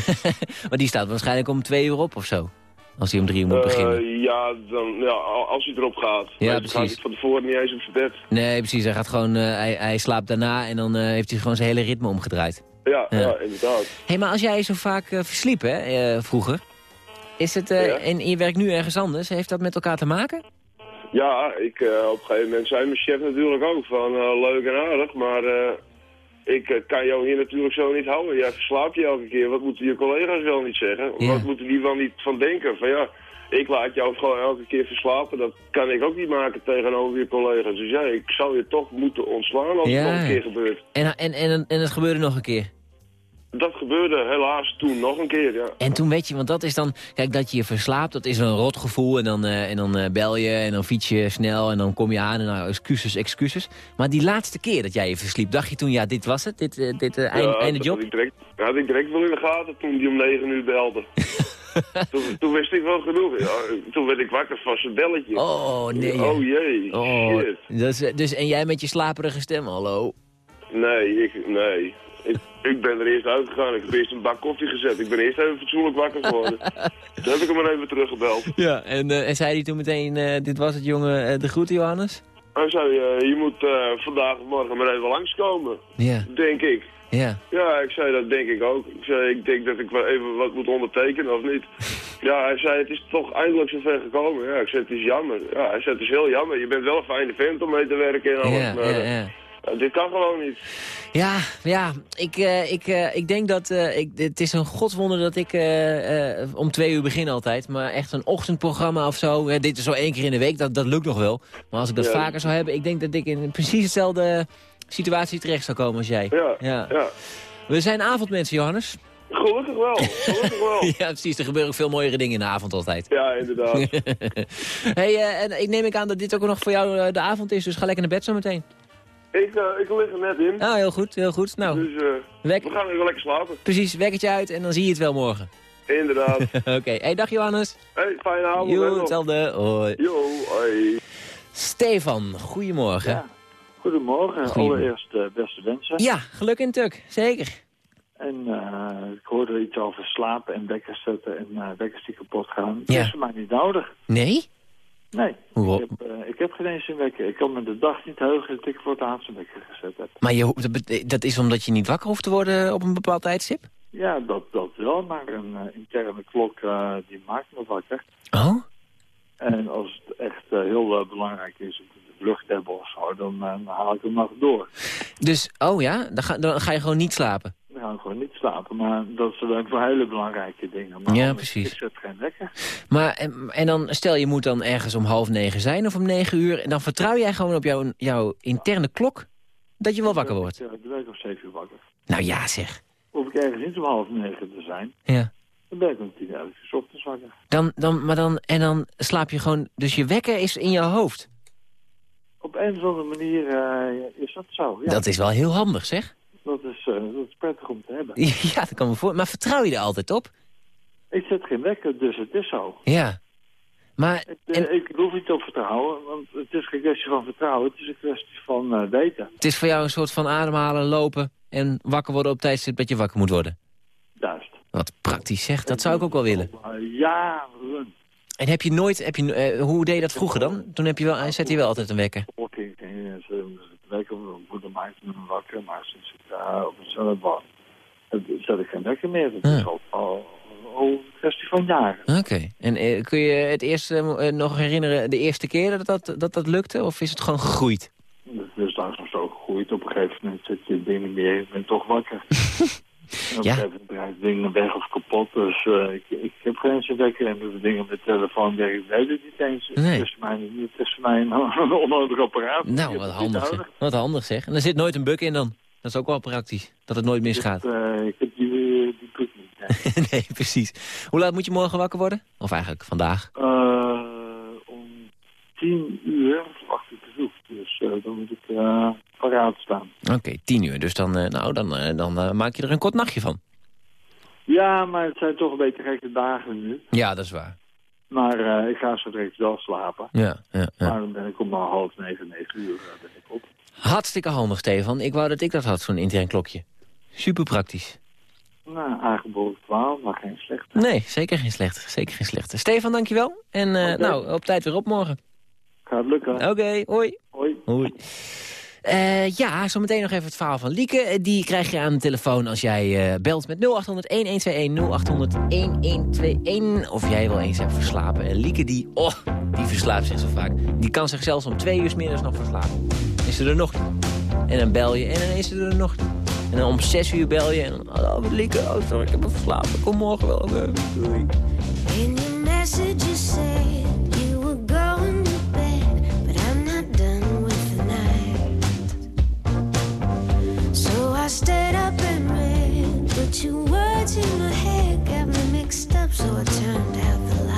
die staat waarschijnlijk om twee uur op of zo. Als hij om drie uur moet beginnen. Eh, ja, dan, ja, als hij erop gaat. Ja, dan gaat precies. hij van tevoren niet eens op zijn bed. Nee, precies. Hij, gaat gewoon, eh, hij, hij slaapt daarna en dan eh, heeft hij gewoon zijn hele ritme omgedraaid. Ja, Ja. ja. inderdaad. Hé, hey, maar als jij zo vaak versliep, hè, vroeger... Is het, Ja. en je werkt nu ergens anders, heeft dat met elkaar te maken? Ja, ik, op een gegeven moment zei mijn chef natuurlijk ook van leuk en aardig, maar ik eh, kan jou hier natuurlijk zo niet houden. Jij verslaapt je elke keer. Wat moeten je collega's wel niet zeggen? Ja. Wat moeten die wel niet van denken? Van ja, ik laat jou gewoon elke keer verslapen. Dat kan ik ook niet maken tegenover je collega's. Dus ja, ik zou je toch moeten ontslaan als Ja. het nog een keer gebeurt. En, en, en, en het gebeurde nog een keer. Dat gebeurde helaas toen nog een keer, ja. En toen weet je, want dat is dan... Kijk, dat je je verslaapt, dat is een rotgevoel. En dan, eh, en dan eh, bel je en dan fiets je snel en dan kom je aan. En nou, excuses, excuses. Maar die laatste keer dat jij je versliep, dacht je toen... Ja, dit was het, dit, eh, dit eind, Ja, einde job? Had ik, direct, had ik direct wel in de gaten toen die om negen uur belde. toen, toen wist ik wel genoeg. Ja, toen werd ik wakker van zijn belletje. Oh, nee. Oh jee, Oh, shit. is, dus, en jij met je slaperige stem, hallo? Nee, ik, nee. Ik, ik ben er eerst uitgegaan. Ik heb eerst een bak koffie gezet. Ik ben eerst even fatsoenlijk wakker geworden. Toen heb ik hem maar even teruggebeld. Ja, en, eh, en zei hij toen meteen, eh, dit was het jongen, eh, de groeten Johannes? Hij zei, je moet vandaag of morgen maar even langskomen. Ja. Denk ik. Ja. Ja, ik zei dat denk ik ook. Ik zei, ik denk dat ik wel even wat moet ondertekenen of niet. Ja, hij zei, het is toch eindelijk zover gekomen. Ja, ik zei, het is jammer. Ja, hij zei, het is heel jammer. Je bent wel een fijne vent om mee te werken en alles. Ja, maar, ja, ja. Ja, dit kan gewoon niet. Ja, ja, ik, eh, ik, eh, ik denk dat... eh, ik, het is een godswonder dat ik eh, eh, om twee uur begin altijd. Maar echt een ochtendprogramma of zo. eh, dit is zo één keer in de week, dat, dat lukt nog wel. Maar als ik dat Ja. vaker zou hebben... Ik denk dat ik in precies dezelfde situatie terecht zou komen als jij. Ja, Ja. ja. We zijn avondmensen, Johannes. Gelukkig wel, gelukkig wel. ja, precies. Er gebeuren ook veel mooiere dingen in de avond altijd. Ja, inderdaad. hey, eh, en ik neem ik aan dat dit ook nog voor jou eh, de avond is. Dus ga lekker naar bed zo meteen. Ik, eh, ik lig er net in. Ah, heel goed, heel goed. Nou, Dus eh, Wek- we gaan even lekker slapen. precies, wekkertje uit en dan zie je het wel morgen. Inderdaad. Oké, hey, dag Johannes. hey, fijne avond. Jo, hetzelfde. Hoi. Jo, hoi. Stefan, goedemorgen. Ja. Goedemorgen, Goedemorgen. allereerst eh, beste wensen. Ja, geluk in tuk, zeker. En eh, ik hoorde iets over slapen en wekkers zetten en eh wekkers die kapot gaan. Ja. Dat is voor mij niet nodig. Nee? Nee, Hoe- ik heb, ik heb geen eens een wekker. Ik kan me de dag niet heugen dat ik voor het wekker gezet heb. Maar je, dat is omdat je niet wakker hoeft te worden op een bepaald tijdstip? Ja, dat, dat wel, maar een eh, interne klok eh, die maakt me wakker. Oh? En als het echt eh, heel belangrijk is om de vlucht te hebben of zo, dan, dan haal ik hem nog door. Dus, oh ja, dan ga, dan ga je gewoon niet slapen? Dan ga ik gewoon niet slapen, maar dat dan voor hele belangrijke dingen. Maar Ja, precies. Ik geen. Maar, en, en dan, stel je moet dan ergens om half negen zijn of om negen uur... en dan vertrouw jij gewoon op jouw, jouw interne klok dat je wel wakker wordt. Ja, de week om zeven uur wakker. Nou ja, zeg. Hoef ik ergens niet om half negen te zijn, Ja. dan ben ik om tien, uur ochtends wakker. Dan, dan, maar dan, en dan slaap je gewoon... Dus je wekker is in je hoofd. Op een of andere manier eh, is dat zo, ja. Dat is wel heel handig, zeg. Dat is, eh, dat is prettig om te hebben. Ja, dat kan me voor. Maar vertrouw je er altijd op? Ik zet geen wekker, dus het is zo. Ja. Maar, Eh, Ik hoef niet op vertrouwen, want het is geen kwestie van vertrouwen. Het is een kwestie van eh, weten. het is voor jou een soort van ademhalen, lopen... en wakker worden op tijdstip dat je wakker moet worden. Juist. Wat praktisch, zeg. Dat zou ik ook wel willen. Jaren. En heb je nooit... Heb je, eh, hoe deed je dat vroeger dan? Toen heb je wel, zet je wel altijd een wekker. Walking, ze wekker, moeder maakt me wakker, maar sinds ik daar op mezelf was, zet ik geen wekker meer. Dat is al, al, al een kwestie van jaren. Oké. En eh, kun je het eerst eh, nog herinneren de eerste keer dat dat, dat dat lukte? Of is het gewoon gegroeid? Dus, dus langzaam zo gegroeid. Op een gegeven moment zet je het ding niet meer, je bent toch wakker. Ja. een gegeven moment draait het ding weg of kapot. Dus eh, ik, ik heb geen een wekker en doe de dingen met de telefoon weg. Ik weet het niet eens. Nee. Het is mij, het is voor mij een, onnodig apparaat. Nou, wat niet handig zeg. Wat handig zeg. En er zit nooit een bug in dan. Dat is ook wel praktisch. Dat het nooit misgaat. Eh, ik heb die, die druk niet. nee. nee, precies. Hoe laat moet je morgen wakker worden? Of eigenlijk vandaag? Eh, om tien uur. Dus eh, dan moet ik eh paraat staan. Oké, tien uur. Dus dan, eh, nou, dan, eh, dan eh, maak je er een kort nachtje van. Ja, maar het zijn toch een beetje gekke dagen nu. Ja, dat is waar. Maar eh, ik ga zo direct wel slapen. Ja, ja, ja. Maar dan ben ik om half negen, negen uur eh, ben ik op. Hartstikke handig, Stefan. Ik wou dat ik dat had, zo'n intern klokje. Super praktisch. Nou, aangeboren 12, maar geen slechte. Nee, zeker geen slechte. Zeker geen slechte. Stefan, dankjewel. En eh, nou, op tijd weer op morgen. Gaat lukken. Oké, hoi. Hoi. Hoi. Eh, ja, zometeen nog even het verhaal van Lieke. Eh, Die krijg je aan de telefoon als jij eh, belt met 0800-1121, 0800-1121. Of jij wel eens hebt verslapen. En Lieke, die, oh, die verslaapt zich zo vaak. Die kan zich zelfs om twee uur 's middags nog verslapen. Is ze er nog niet. En dan bel je en dan is ze er nog niet. En dan om zes uur bel je en dan, met Lieke, oh sorry, ik heb me verslapen. Kom morgen wel. Doei. In your message you said I stayed up and read, but your words in my head got me mixed up, so I turned out the light.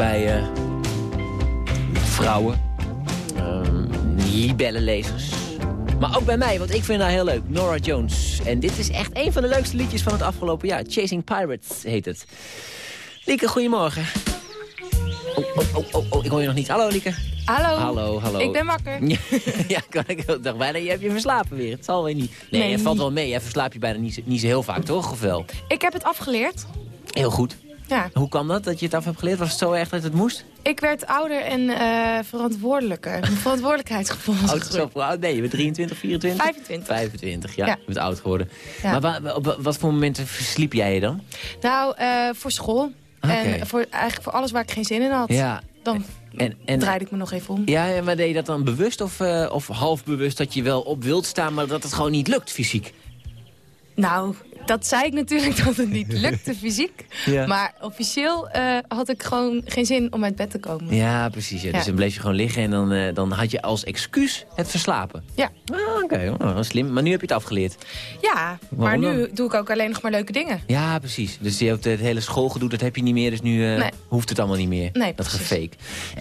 Bij eh, vrouwen, ehm, libellenlezers. Maar ook bij mij, want ik vind haar heel leuk. Nora Jones. En dit is echt een van de leukste liedjes van het afgelopen jaar. Chasing Pirates heet het. Lieke, goedemorgen. Oh, oh, oh, oh, oh, ik hoor je nog niet. Hallo, Lieke. Hallo. Hallo, hallo. Ik ben wakker. ja, kan ik dacht bijna, je hebt je verslapen weer. Het zal weer niet. Nee, Nee. je valt wel mee. Jij verslaapt je bijna niet, zo- niet zo heel vaak, toch? Of wel? Ik heb het afgeleerd. Heel goed. Ja. Hoe kwam dat, dat je het af hebt geleerd? Was het zo erg dat het moest? Ik werd ouder en eh, verantwoordelijker. Mijn verantwoordelijkheidsgevoel Oud, zo oud? Nee, je bent 23, 24? 25. 25, ja. Ja. Je bent oud geworden. Ja. Maar wa- op wat voor momenten versliep jij je dan? Nou, eh, voor school. En voor, eigenlijk voor alles waar ik geen zin in had. Ja. Dan En, en, draaide ik me nog even om. ja, maar deed je dat dan bewust of, eh, of half bewust dat je wel op wilt staan, maar dat het gewoon niet lukt fysiek? Nou, dat zei ik natuurlijk dat het niet lukte fysiek. Ja. Maar officieel eh, had ik gewoon geen zin om uit bed te komen. Ja, precies. Ja. Dus dan bleef je gewoon liggen en dan, eh, dan had je als excuus het verslapen. Ja. Ah, Oké, oh, slim. Maar nu heb je het afgeleerd. Ja, maar nu dan? doe ik ook alleen nog maar leuke dingen. Ja, precies. Dus je hebt het hele schoolgedoe, dat heb je niet meer. Dus nu eh, Nee. hoeft het allemaal niet meer. Nee, dat gefake.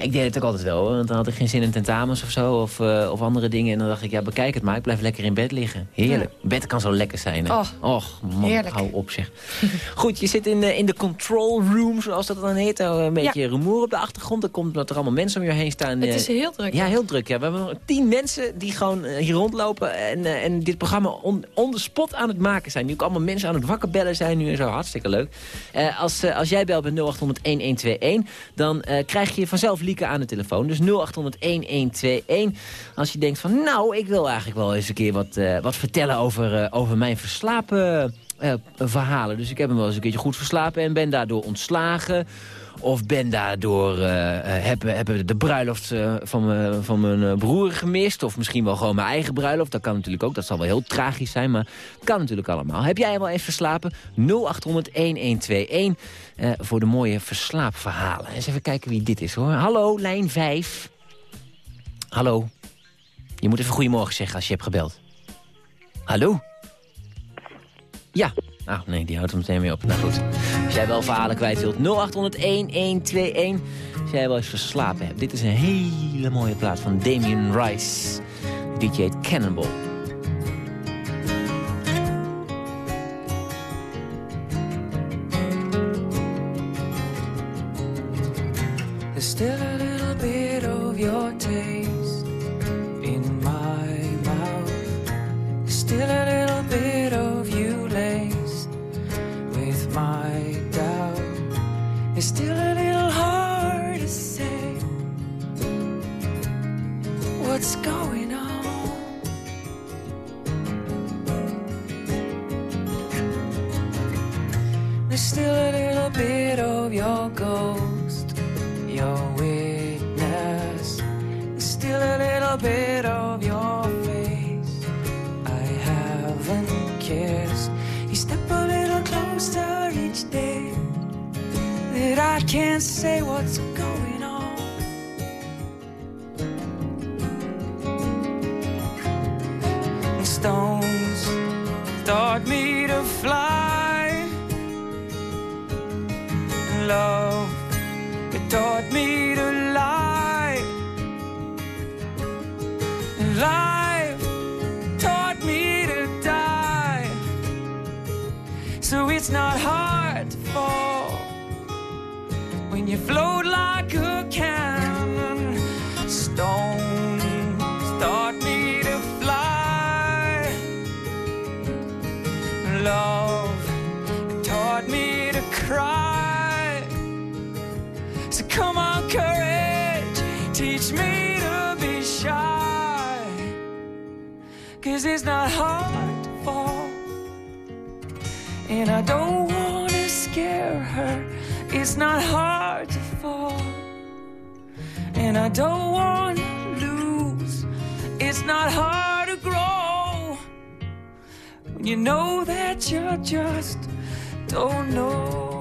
Ik deed het ook altijd wel, want dan had ik geen zin in tentamens of zo. Of, of andere dingen. En dan dacht ik, ja, bekijk het maar. Ik blijf lekker in bed liggen. Heerlijk. Bed kan zo lekker zijn, hè? Oh, Och, man, heerlijk. hou op, zeg. Goed, je zit in, de- in de control room, zoals dat dan heet. Nou, Een beetje rumoer op de achtergrond. Er komt omdat er allemaal mensen om je heen staan. Het Eh, is heel druk. ja, heel druk. Ja. We hebben nog tien mensen die gewoon eh, hier rondlopen en, eh, en dit programma on, on the spot aan het maken zijn. Nu ook allemaal mensen aan het wakker bellen zijn nu en zo. Hartstikke leuk. Eh, als, eh, als jij belt met 0800-1121, dan eh, krijg je vanzelf Lieke aan de telefoon. Dus 0800-1121. Als je denkt van, nou, ik wil eigenlijk wel eens een keer wat, eh, wat vertellen over, eh, over mijn verslapen eh, verhalen. Dus ik heb hem wel eens een keertje goed verslapen en ben daardoor ontslagen. Of ben daardoor, eh eh, heb, heb de bruiloft eh, van, van mijn eh, broer gemist. Of misschien wel gewoon mijn eigen bruiloft. Dat kan natuurlijk ook. Dat zal wel heel tragisch zijn. Maar het kan natuurlijk allemaal. Heb jij wel even verslapen? 0800-1121 eh, voor de mooie verslaapverhalen. Eens even kijken wie dit is hoor. Hallo, lijn 5. Hallo. Je moet even goedemorgen zeggen als je hebt gebeld. Hallo? Ja. Ah, nee, die houdt er meteen weer op. Nou goed. Als jij wel verhalen kwijt wilt, 0800-1121. Als jij wel eens verslapen hebt. Dit is een hele mooie plaat van Damien Rice. DJ heet Cannonball. Cause it's not hard to fall. And I don't wanna scare her. It's not hard to fall. And I don't wanna lose. It's not hard to grow. When you know that you just don't know.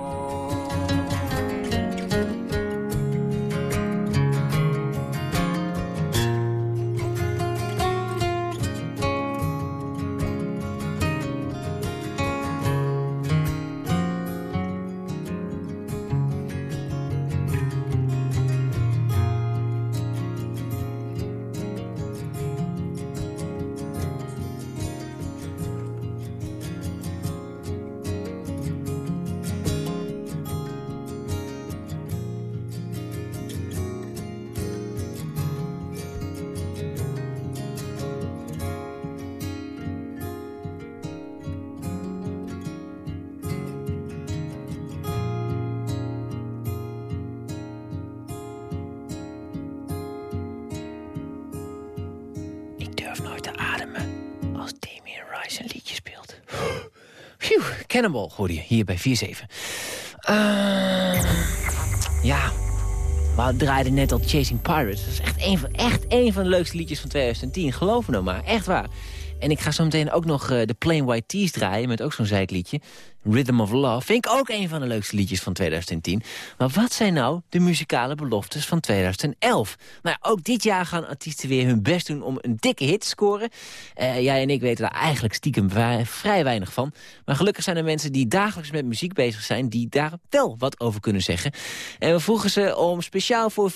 Je hier bij 4-7. Uh, ja, we draaiden net al Chasing Pirates. Dat is echt een, van, echt een van de leukste liedjes van 2010. Geloof me nou maar, echt waar. En ik ga zo meteen ook nog uh, de Plain White Tees draaien... met ook zo'n zijkliedje. Rhythm of Love vind ik ook een van de leukste liedjes van 2010. Maar wat zijn nou de muzikale beloftes van 2011? Nou ook dit jaar gaan artiesten weer hun best doen om een dikke hit te scoren. Uh, jij en ik weten daar eigenlijk stiekem vrij weinig van. Maar gelukkig zijn er mensen die dagelijks met muziek bezig zijn... die daar wel wat over kunnen zeggen. En we vroegen ze om speciaal voor 4-7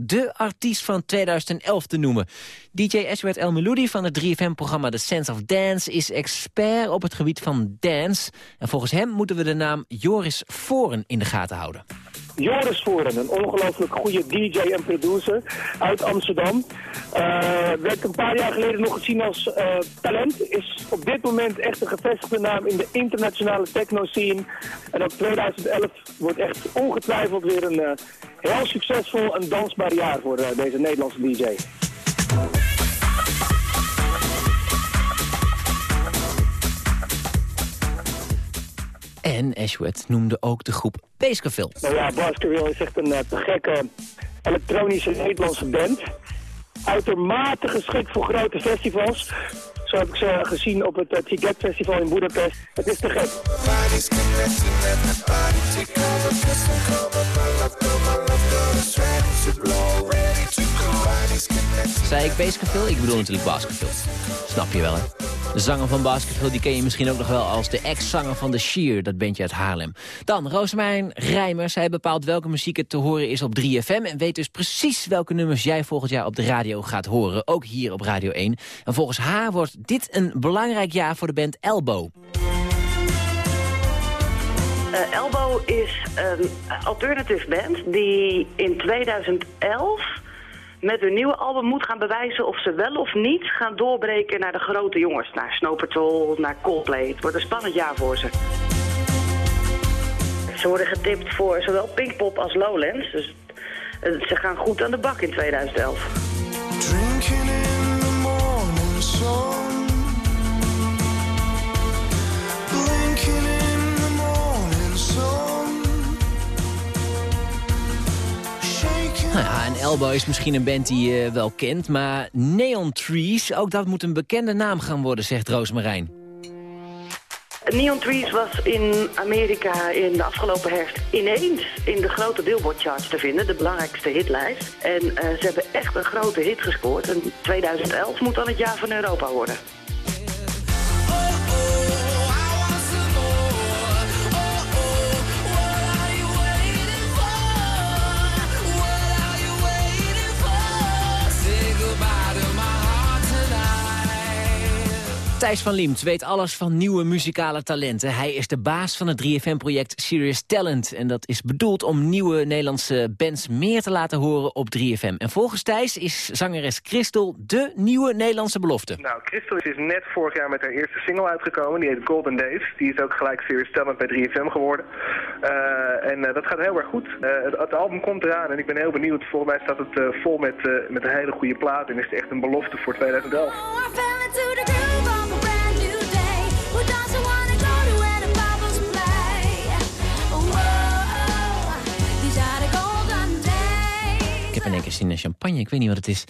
de artiest van 2011 te noemen. DJ Edward El Melody van het 3FM-programma The Sense of Dance... is expert op het gebied van dance... En volgens hem moeten we de naam Joris Voren in de gaten houden. Joris Voren, een ongelooflijk goede DJ en producer uit Amsterdam. Uh, werd een paar jaar geleden nog gezien als uh, talent. Is op dit moment echt een gevestigde naam in de internationale techno-scene. En ook 2011 wordt echt ongetwijfeld weer een uh, heel succesvol en dansbaar jaar voor deze Nederlandse DJ. En Ashworth noemde ook de groep Baskerville. Nou ja, Baskerville is echt een uh, te gekke elektronische Nederlandse band. Uitermate geschikt voor grote festivals. Zo heb ik ze gezien op het uh, Tiget Festival in Budapest. Het is te gek. Zei ik Baskerville? Ik bedoel natuurlijk Baskerville. Snap je wel, hè? De zanger van Baskerville die ken je misschien ook nog wel als de ex-zanger van The Sheer, dat bandje uit Haarlem. Dan Rosemijn Rijmers, zij bepaalt welke muziek het te horen is op 3FM... en weet dus precies welke nummers jij volgend jaar op de radio gaat horen, ook hier op Radio 1. En volgens haar wordt dit een belangrijk jaar voor de band Elbow. Uh, Elbow is een alternative band die in 2011 met hun nieuwe album moet gaan bewijzen of ze wel of niet gaan doorbreken naar de grote jongens. Naar Snow Patrol, naar Coldplay. Het wordt een spannend jaar voor ze. Ze worden getipt voor zowel Pinkpop als Lowlands. Dus ze gaan goed aan de bak in 2011. Elbow is misschien een band die je wel kent, maar Neon Trees, ook dat moet een bekende naam gaan worden, zegt Roosmarijn. Neon Trees was in Amerika in de afgelopen herfst ineens in de grote Billboard charts te vinden, de belangrijkste hitlijst. En uh, ze hebben echt een grote hit gescoord. En 2011 moet dan het jaar van Europa worden. Thijs van Liemt weet alles van nieuwe muzikale talenten. Hij is de baas van het 3FM-project Serious Talent. En dat is bedoeld om nieuwe Nederlandse bands meer te laten horen op 3FM. En volgens Thijs is zangeres Christel de nieuwe Nederlandse belofte. Nou, Christel is net vorig jaar met haar eerste single uitgekomen. Die heet Golden Days. Die is ook gelijk Serious Talent bij 3FM geworden. Uh, en uh, dat gaat heel erg goed. Uh, het, het, album komt eraan en ik ben heel benieuwd. Volgens mij staat het vol met, met een hele goede plaat. En is het echt een belofte voor 2011. Heb in één keer zin in champagne, ik weet niet wat het is.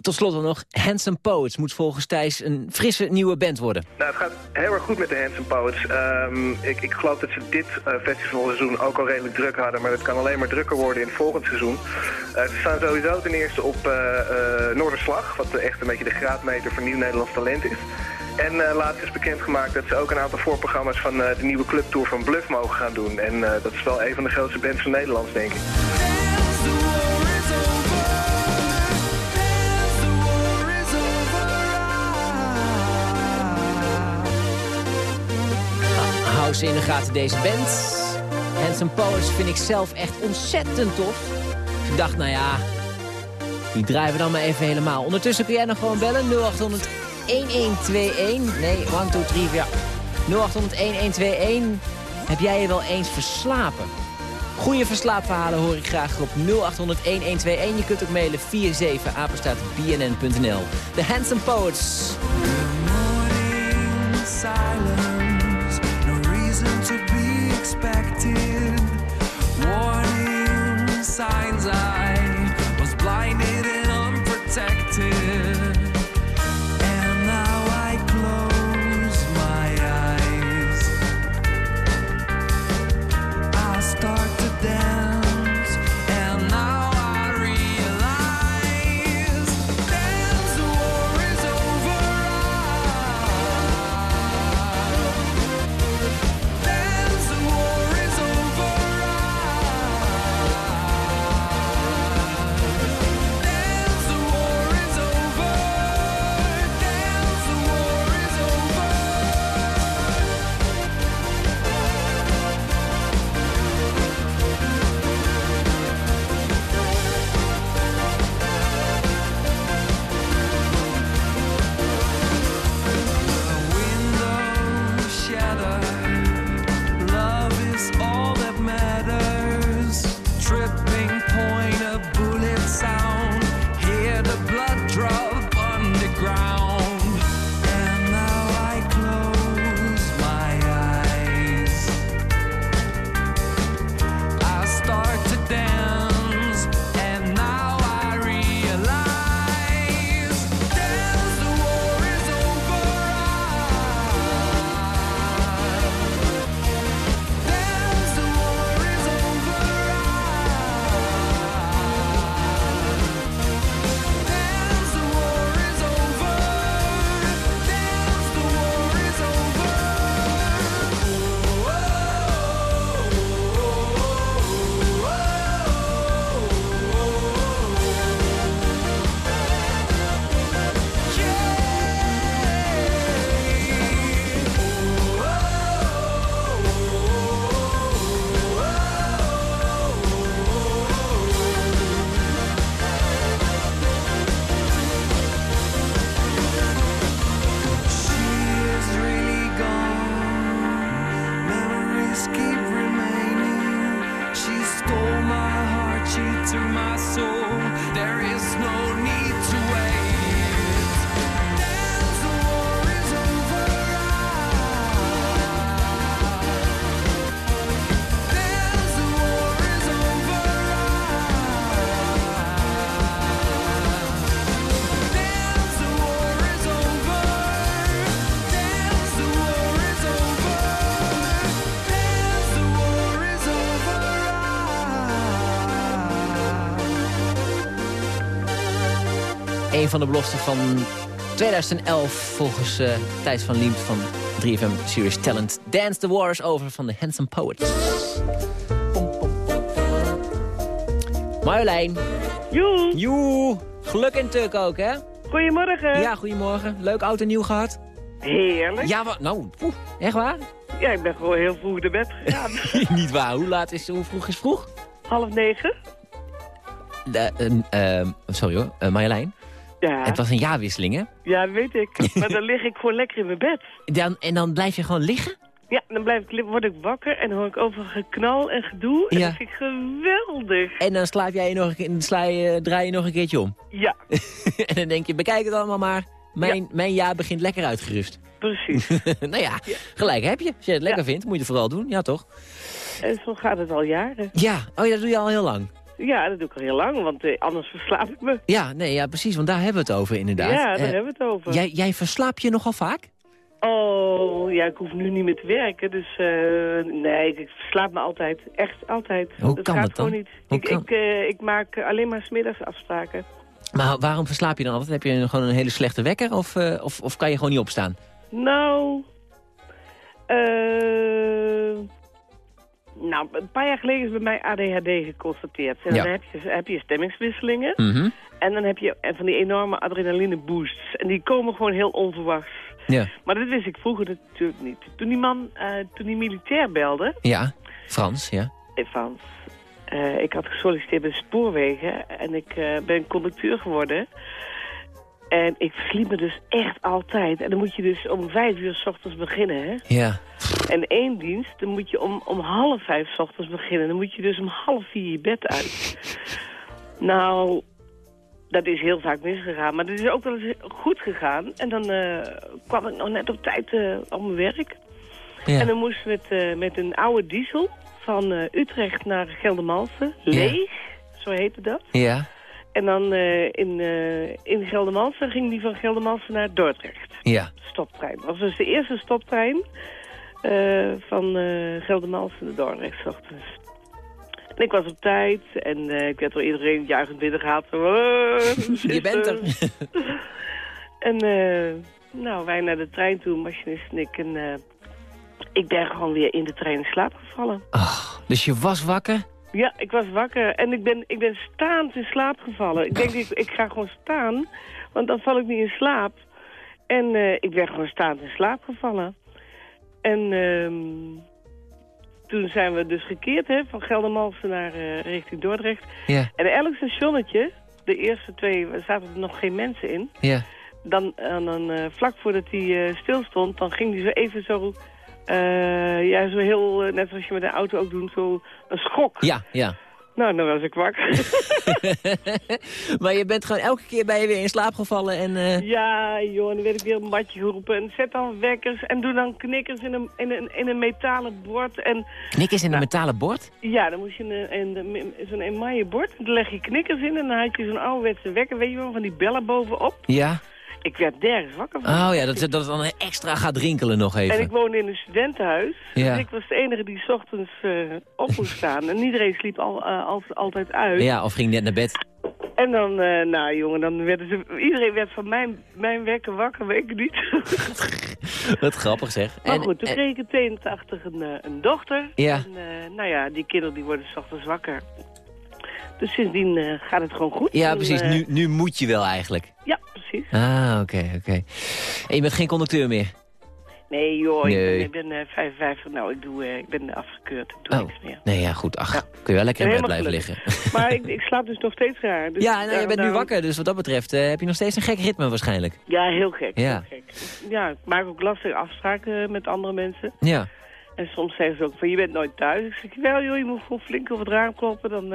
Tot slot dan nog, Handsome Poets moet volgens Thijs een frisse nieuwe band worden. Nou, het gaat heel erg goed met de Handsome Poets. Um, ik, ik, geloof dat ze dit uh, festivalseizoen ook al redelijk druk hadden, maar het kan alleen maar drukker worden in het volgende seizoen. Uh, ze staan sowieso ten eerste op uh, Noorderslag, wat echt een beetje de graadmeter voor nieuw Nederlands talent is. En uh, laatst is bekendgemaakt dat ze ook een aantal voorprogramma's van de nieuwe clubtour van Bluff mogen gaan doen. En dat is wel een van de grootste bands van Nederland, denk ik. In de gaten deze band. Handsome Poets vind ik zelf echt ontzettend tof. Ik dacht, nou ja, die draaien we dan maar even helemaal. Ondertussen kun jij nog gewoon bellen, 0800 1121. Nee, 1, 2, 3, ja. 0800 1121. Heb jij je wel eens verslapen? Goede verslaapverhalen hoor ik graag op 0800 1121. Je kunt ook mailen 47 apenstaatbnn.nl. The Handsome Poets. Van de beloften van 2011 volgens Thijs van Liemt van 3FM Series Talent. Dance the War is over van de Handsome Poets. Pom, pom, pom. Marjolein. Joe. Joe. Geluk in Tuk ook, hè? Goedemorgen. Ja, goedemorgen. Leuk oud en nieuw gehad? Heerlijk. Ja, wat? Nou, poeh, echt waar? Ja, ik ben gewoon heel vroeg naar bed gegaan. Niet waar. Hoe laat is Hoe vroeg is vroeg? Half negen. De, eh, eh, sorry hoor, eh, Marjolein. Ja. Het was een jaarwisseling, hè? Ja, weet ik. Maar dan lig ik gewoon lekker in mijn bed. Dan, en dan blijf je gewoon liggen? Ja, dan blijf ik, word ik wakker en dan hoor ik over geknal en gedoe. En Ja. dat vind ik geweldig. En dan slaap jij nog een sla je, draai je nog een keertje om. Ja, en dan denk je, bekijk het allemaal maar. Mijn, mijn jaar begint lekker uitgerust. precies. nou ja, gelijk heb je. Als je het lekker vindt, moet je het vooral doen. Ja, toch? en zo gaat het al jaren. Ja, oh ja, dat doe je al heel lang. Ja, dat doe ik al heel lang, want eh, anders verslaap ik me. Ja, nee, ja, precies, want daar hebben we het over inderdaad. Ja, daar Eh, hebben we het over. Jij, jij verslaap je nogal vaak? Oh, ja, ik hoef nu niet meer te werken, dus eh, nee, ik verslaap me altijd. Echt altijd. Hoe dat kan gaat dat dan? gewoon niet. Hoe ik, kan- ik, ik maak alleen maar smiddags afspraken. Maar waarom verslaap je dan altijd? Heb je gewoon een hele slechte wekker of, of, of kan je gewoon niet opstaan? Nou, eh, nou, een paar jaar geleden is bij mij ADHD geconstateerd. En Ja. dan heb je, heb je stemmingswisselingen. Mhm. En dan heb je en van die enorme adrenaline boosts. En die komen gewoon heel onverwachts. Ja. Maar dat wist ik vroeger natuurlijk niet. Toen die man, eh, toen die militair belde, Ja, Frans, ja. in Frans. eh, ik had gesolliciteerd bij de spoorwegen en ik eh, ben conducteur geworden. En ik versliep me dus echt altijd. En dan moet je dus om vijf uur s ochtends beginnen, hè? Ja. En één dienst, dan moet je om, om half vijf s ochtends beginnen. Dan moet je dus om half vier je bed uit. nou, dat is heel vaak misgegaan. Maar dat is ook wel eens goed gegaan. En dan eh, kwam ik nog net op tijd eh, op mijn werk. Ja. En dan moesten we het eh, met een oude diesel van Utrecht naar Geldermalsen. Leeg, zo heette dat. Ja. En dan in, in Geldermalsen ging die van Geldermalsen naar Dordrecht. Ja. Stoptrein. Dat was dus de eerste stoptrein eh, van eh Geldermalsen naar Dordrecht. 's ochtends. En ik was op tijd en eh, ik werd door iedereen juichend binnengehaald. "Oh, Je bent er. En nou, wij naar de trein toe, machinist en ik. En ik ben gewoon weer in de trein in slaap gevallen. Dus je was wakker? Ja, ik was wakker en ik ben, ik ben staand in slaap gevallen. Ik denk, ik, ik ga gewoon staan, want dan val ik niet in slaap. En ik ben gewoon staand in slaap gevallen. En ehm, toen zijn we dus gekeerd, hè, van Geldermalsen naar eh, richting Dordrecht. Ja. En elk stationnetje, de eerste twee, zaten er nog geen mensen in. Ja. Dan, en dan eh, vlak voordat hij eh, stil stond, dan ging hij zo even zo... eh, ja, zo heel, eh, net zoals je met een auto ook doet, zo een schok. Ja, ja. Nou, dan was ik wakker. maar je bent gewoon elke keer bij je weer in slaap gevallen en... eh, Ja, joh, en dan werd ik weer een matje geroepen. En zet dan wekkers en doe dan knikkers in een, in een, in een metalen bord. En Knikkers in een metalen bord? ja, dan moest je een, een, een- zo'n emaille bord. Dan leg je knikkers in en dan had je zo'n ouderwetse wekker, weet je wel, van die bellen bovenop. Ja. Ik werd nergens wakker van. Oh ja, dat, dat het dan extra gaat rinkelen nog even. En ik woonde in een studentenhuis. Ja. Dus ik was de enige die 's ochtends eh, op moest staan. En iedereen sliep al, eh, al- altijd uit. Ja, of ging net naar bed. En dan, eh, nou jongen, dan werden ze, iedereen werd van mijn, mijn wekker wakker, weet ik niet. Wat grappig zeg. maar En- goed, toen en- kreeg ik in 82 een, een dochter. Ja. En nou ja, die kinderen die worden 's ochtends wakker. Dus sindsdien gaat het gewoon goed. ja, En, precies. Nu, nu moet je wel eigenlijk. Ja. Ah, oké, oké. En je bent geen conducteur meer? Nee joh, Nee. ik ben, ik ben eh, 55, nou ik, doe, eh, ik ben afgekeurd, ik doe Oh. niks meer. Nee, ja, goed. Ach, kun je wel lekker in bed blijven liggen. Maar ik, ik slaap dus nog steeds raar. Dus ja, nou, je bent nu wakker, dus wat dat betreft eh, heb je nog steeds een gek ritme waarschijnlijk. Ja, heel gek. Ja. Heel gek. Ja, ik maak ook lastige afspraken met andere mensen. Ja. En soms zeggen ze ook van, je bent nooit thuis. Ik zeg, wel joh, je moet gewoon flink over het raam kloppen. Dan,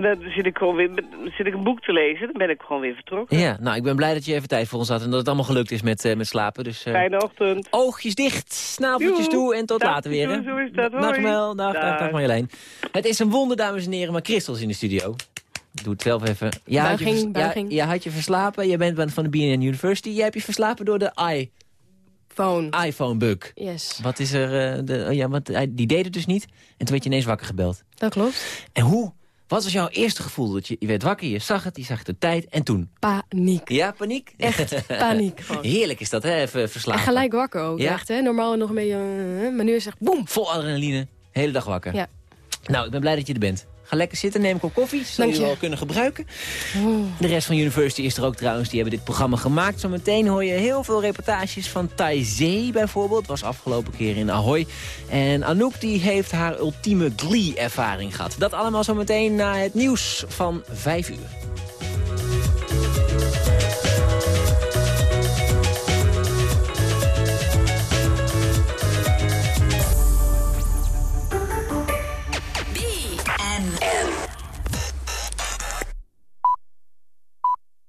dan zit ik gewoon weer zit ik een boek te lezen. Dan ben ik gewoon weer vertrokken. Ja, nou, ik ben blij dat je even tijd voor ons had en dat het allemaal gelukt is met, eh, met slapen. Dus, eh, Fijne ochtend. Oogjes dicht, snaveltjes toe en tot Dag, later weer. hè. joe, zo is dat. Dag. Mel, dag, dag, dag Dag. Marjolein. Het is een wonder, dames en heren, maar Christel is in de studio. Doe het zelf even. Ja, had je, Buiging, vers- buiging. Ja, ja, had je verslapen. Je bent van de BNN University. Jij hebt je verslapen door de i iPhone bug. Yes, Wat is er? eh, de, oh ja, want hij- die deed het dus niet. En toen werd je ineens wakker gebeld. dat klopt. En hoe? Wat was jouw eerste gevoel? Dat je, je werd wakker, je zag het, je zag de tijd en toen? Paniek. Ja, paniek? Echt paniek gewoon. Heerlijk is dat, hè? Even verslapen. En gelijk wakker ook, Ja? echt hè. Normaal nog een beetje, eh, maar nu is het echt boem. Vol adrenaline, hele dag wakker. Ja. Nou, ik ben blij dat je er bent. Ga lekker zitten, neem een kop koffie. Zou je. wel kunnen gebruiken. Oh. De rest van University is er ook trouwens. Die hebben dit programma gemaakt. Zometeen hoor je heel veel reportages van Taizé bijvoorbeeld. Was afgelopen keer in Ahoy. En Anouk die heeft haar ultieme Glee-ervaring gehad. Dat allemaal zometeen na het nieuws van 5 uur.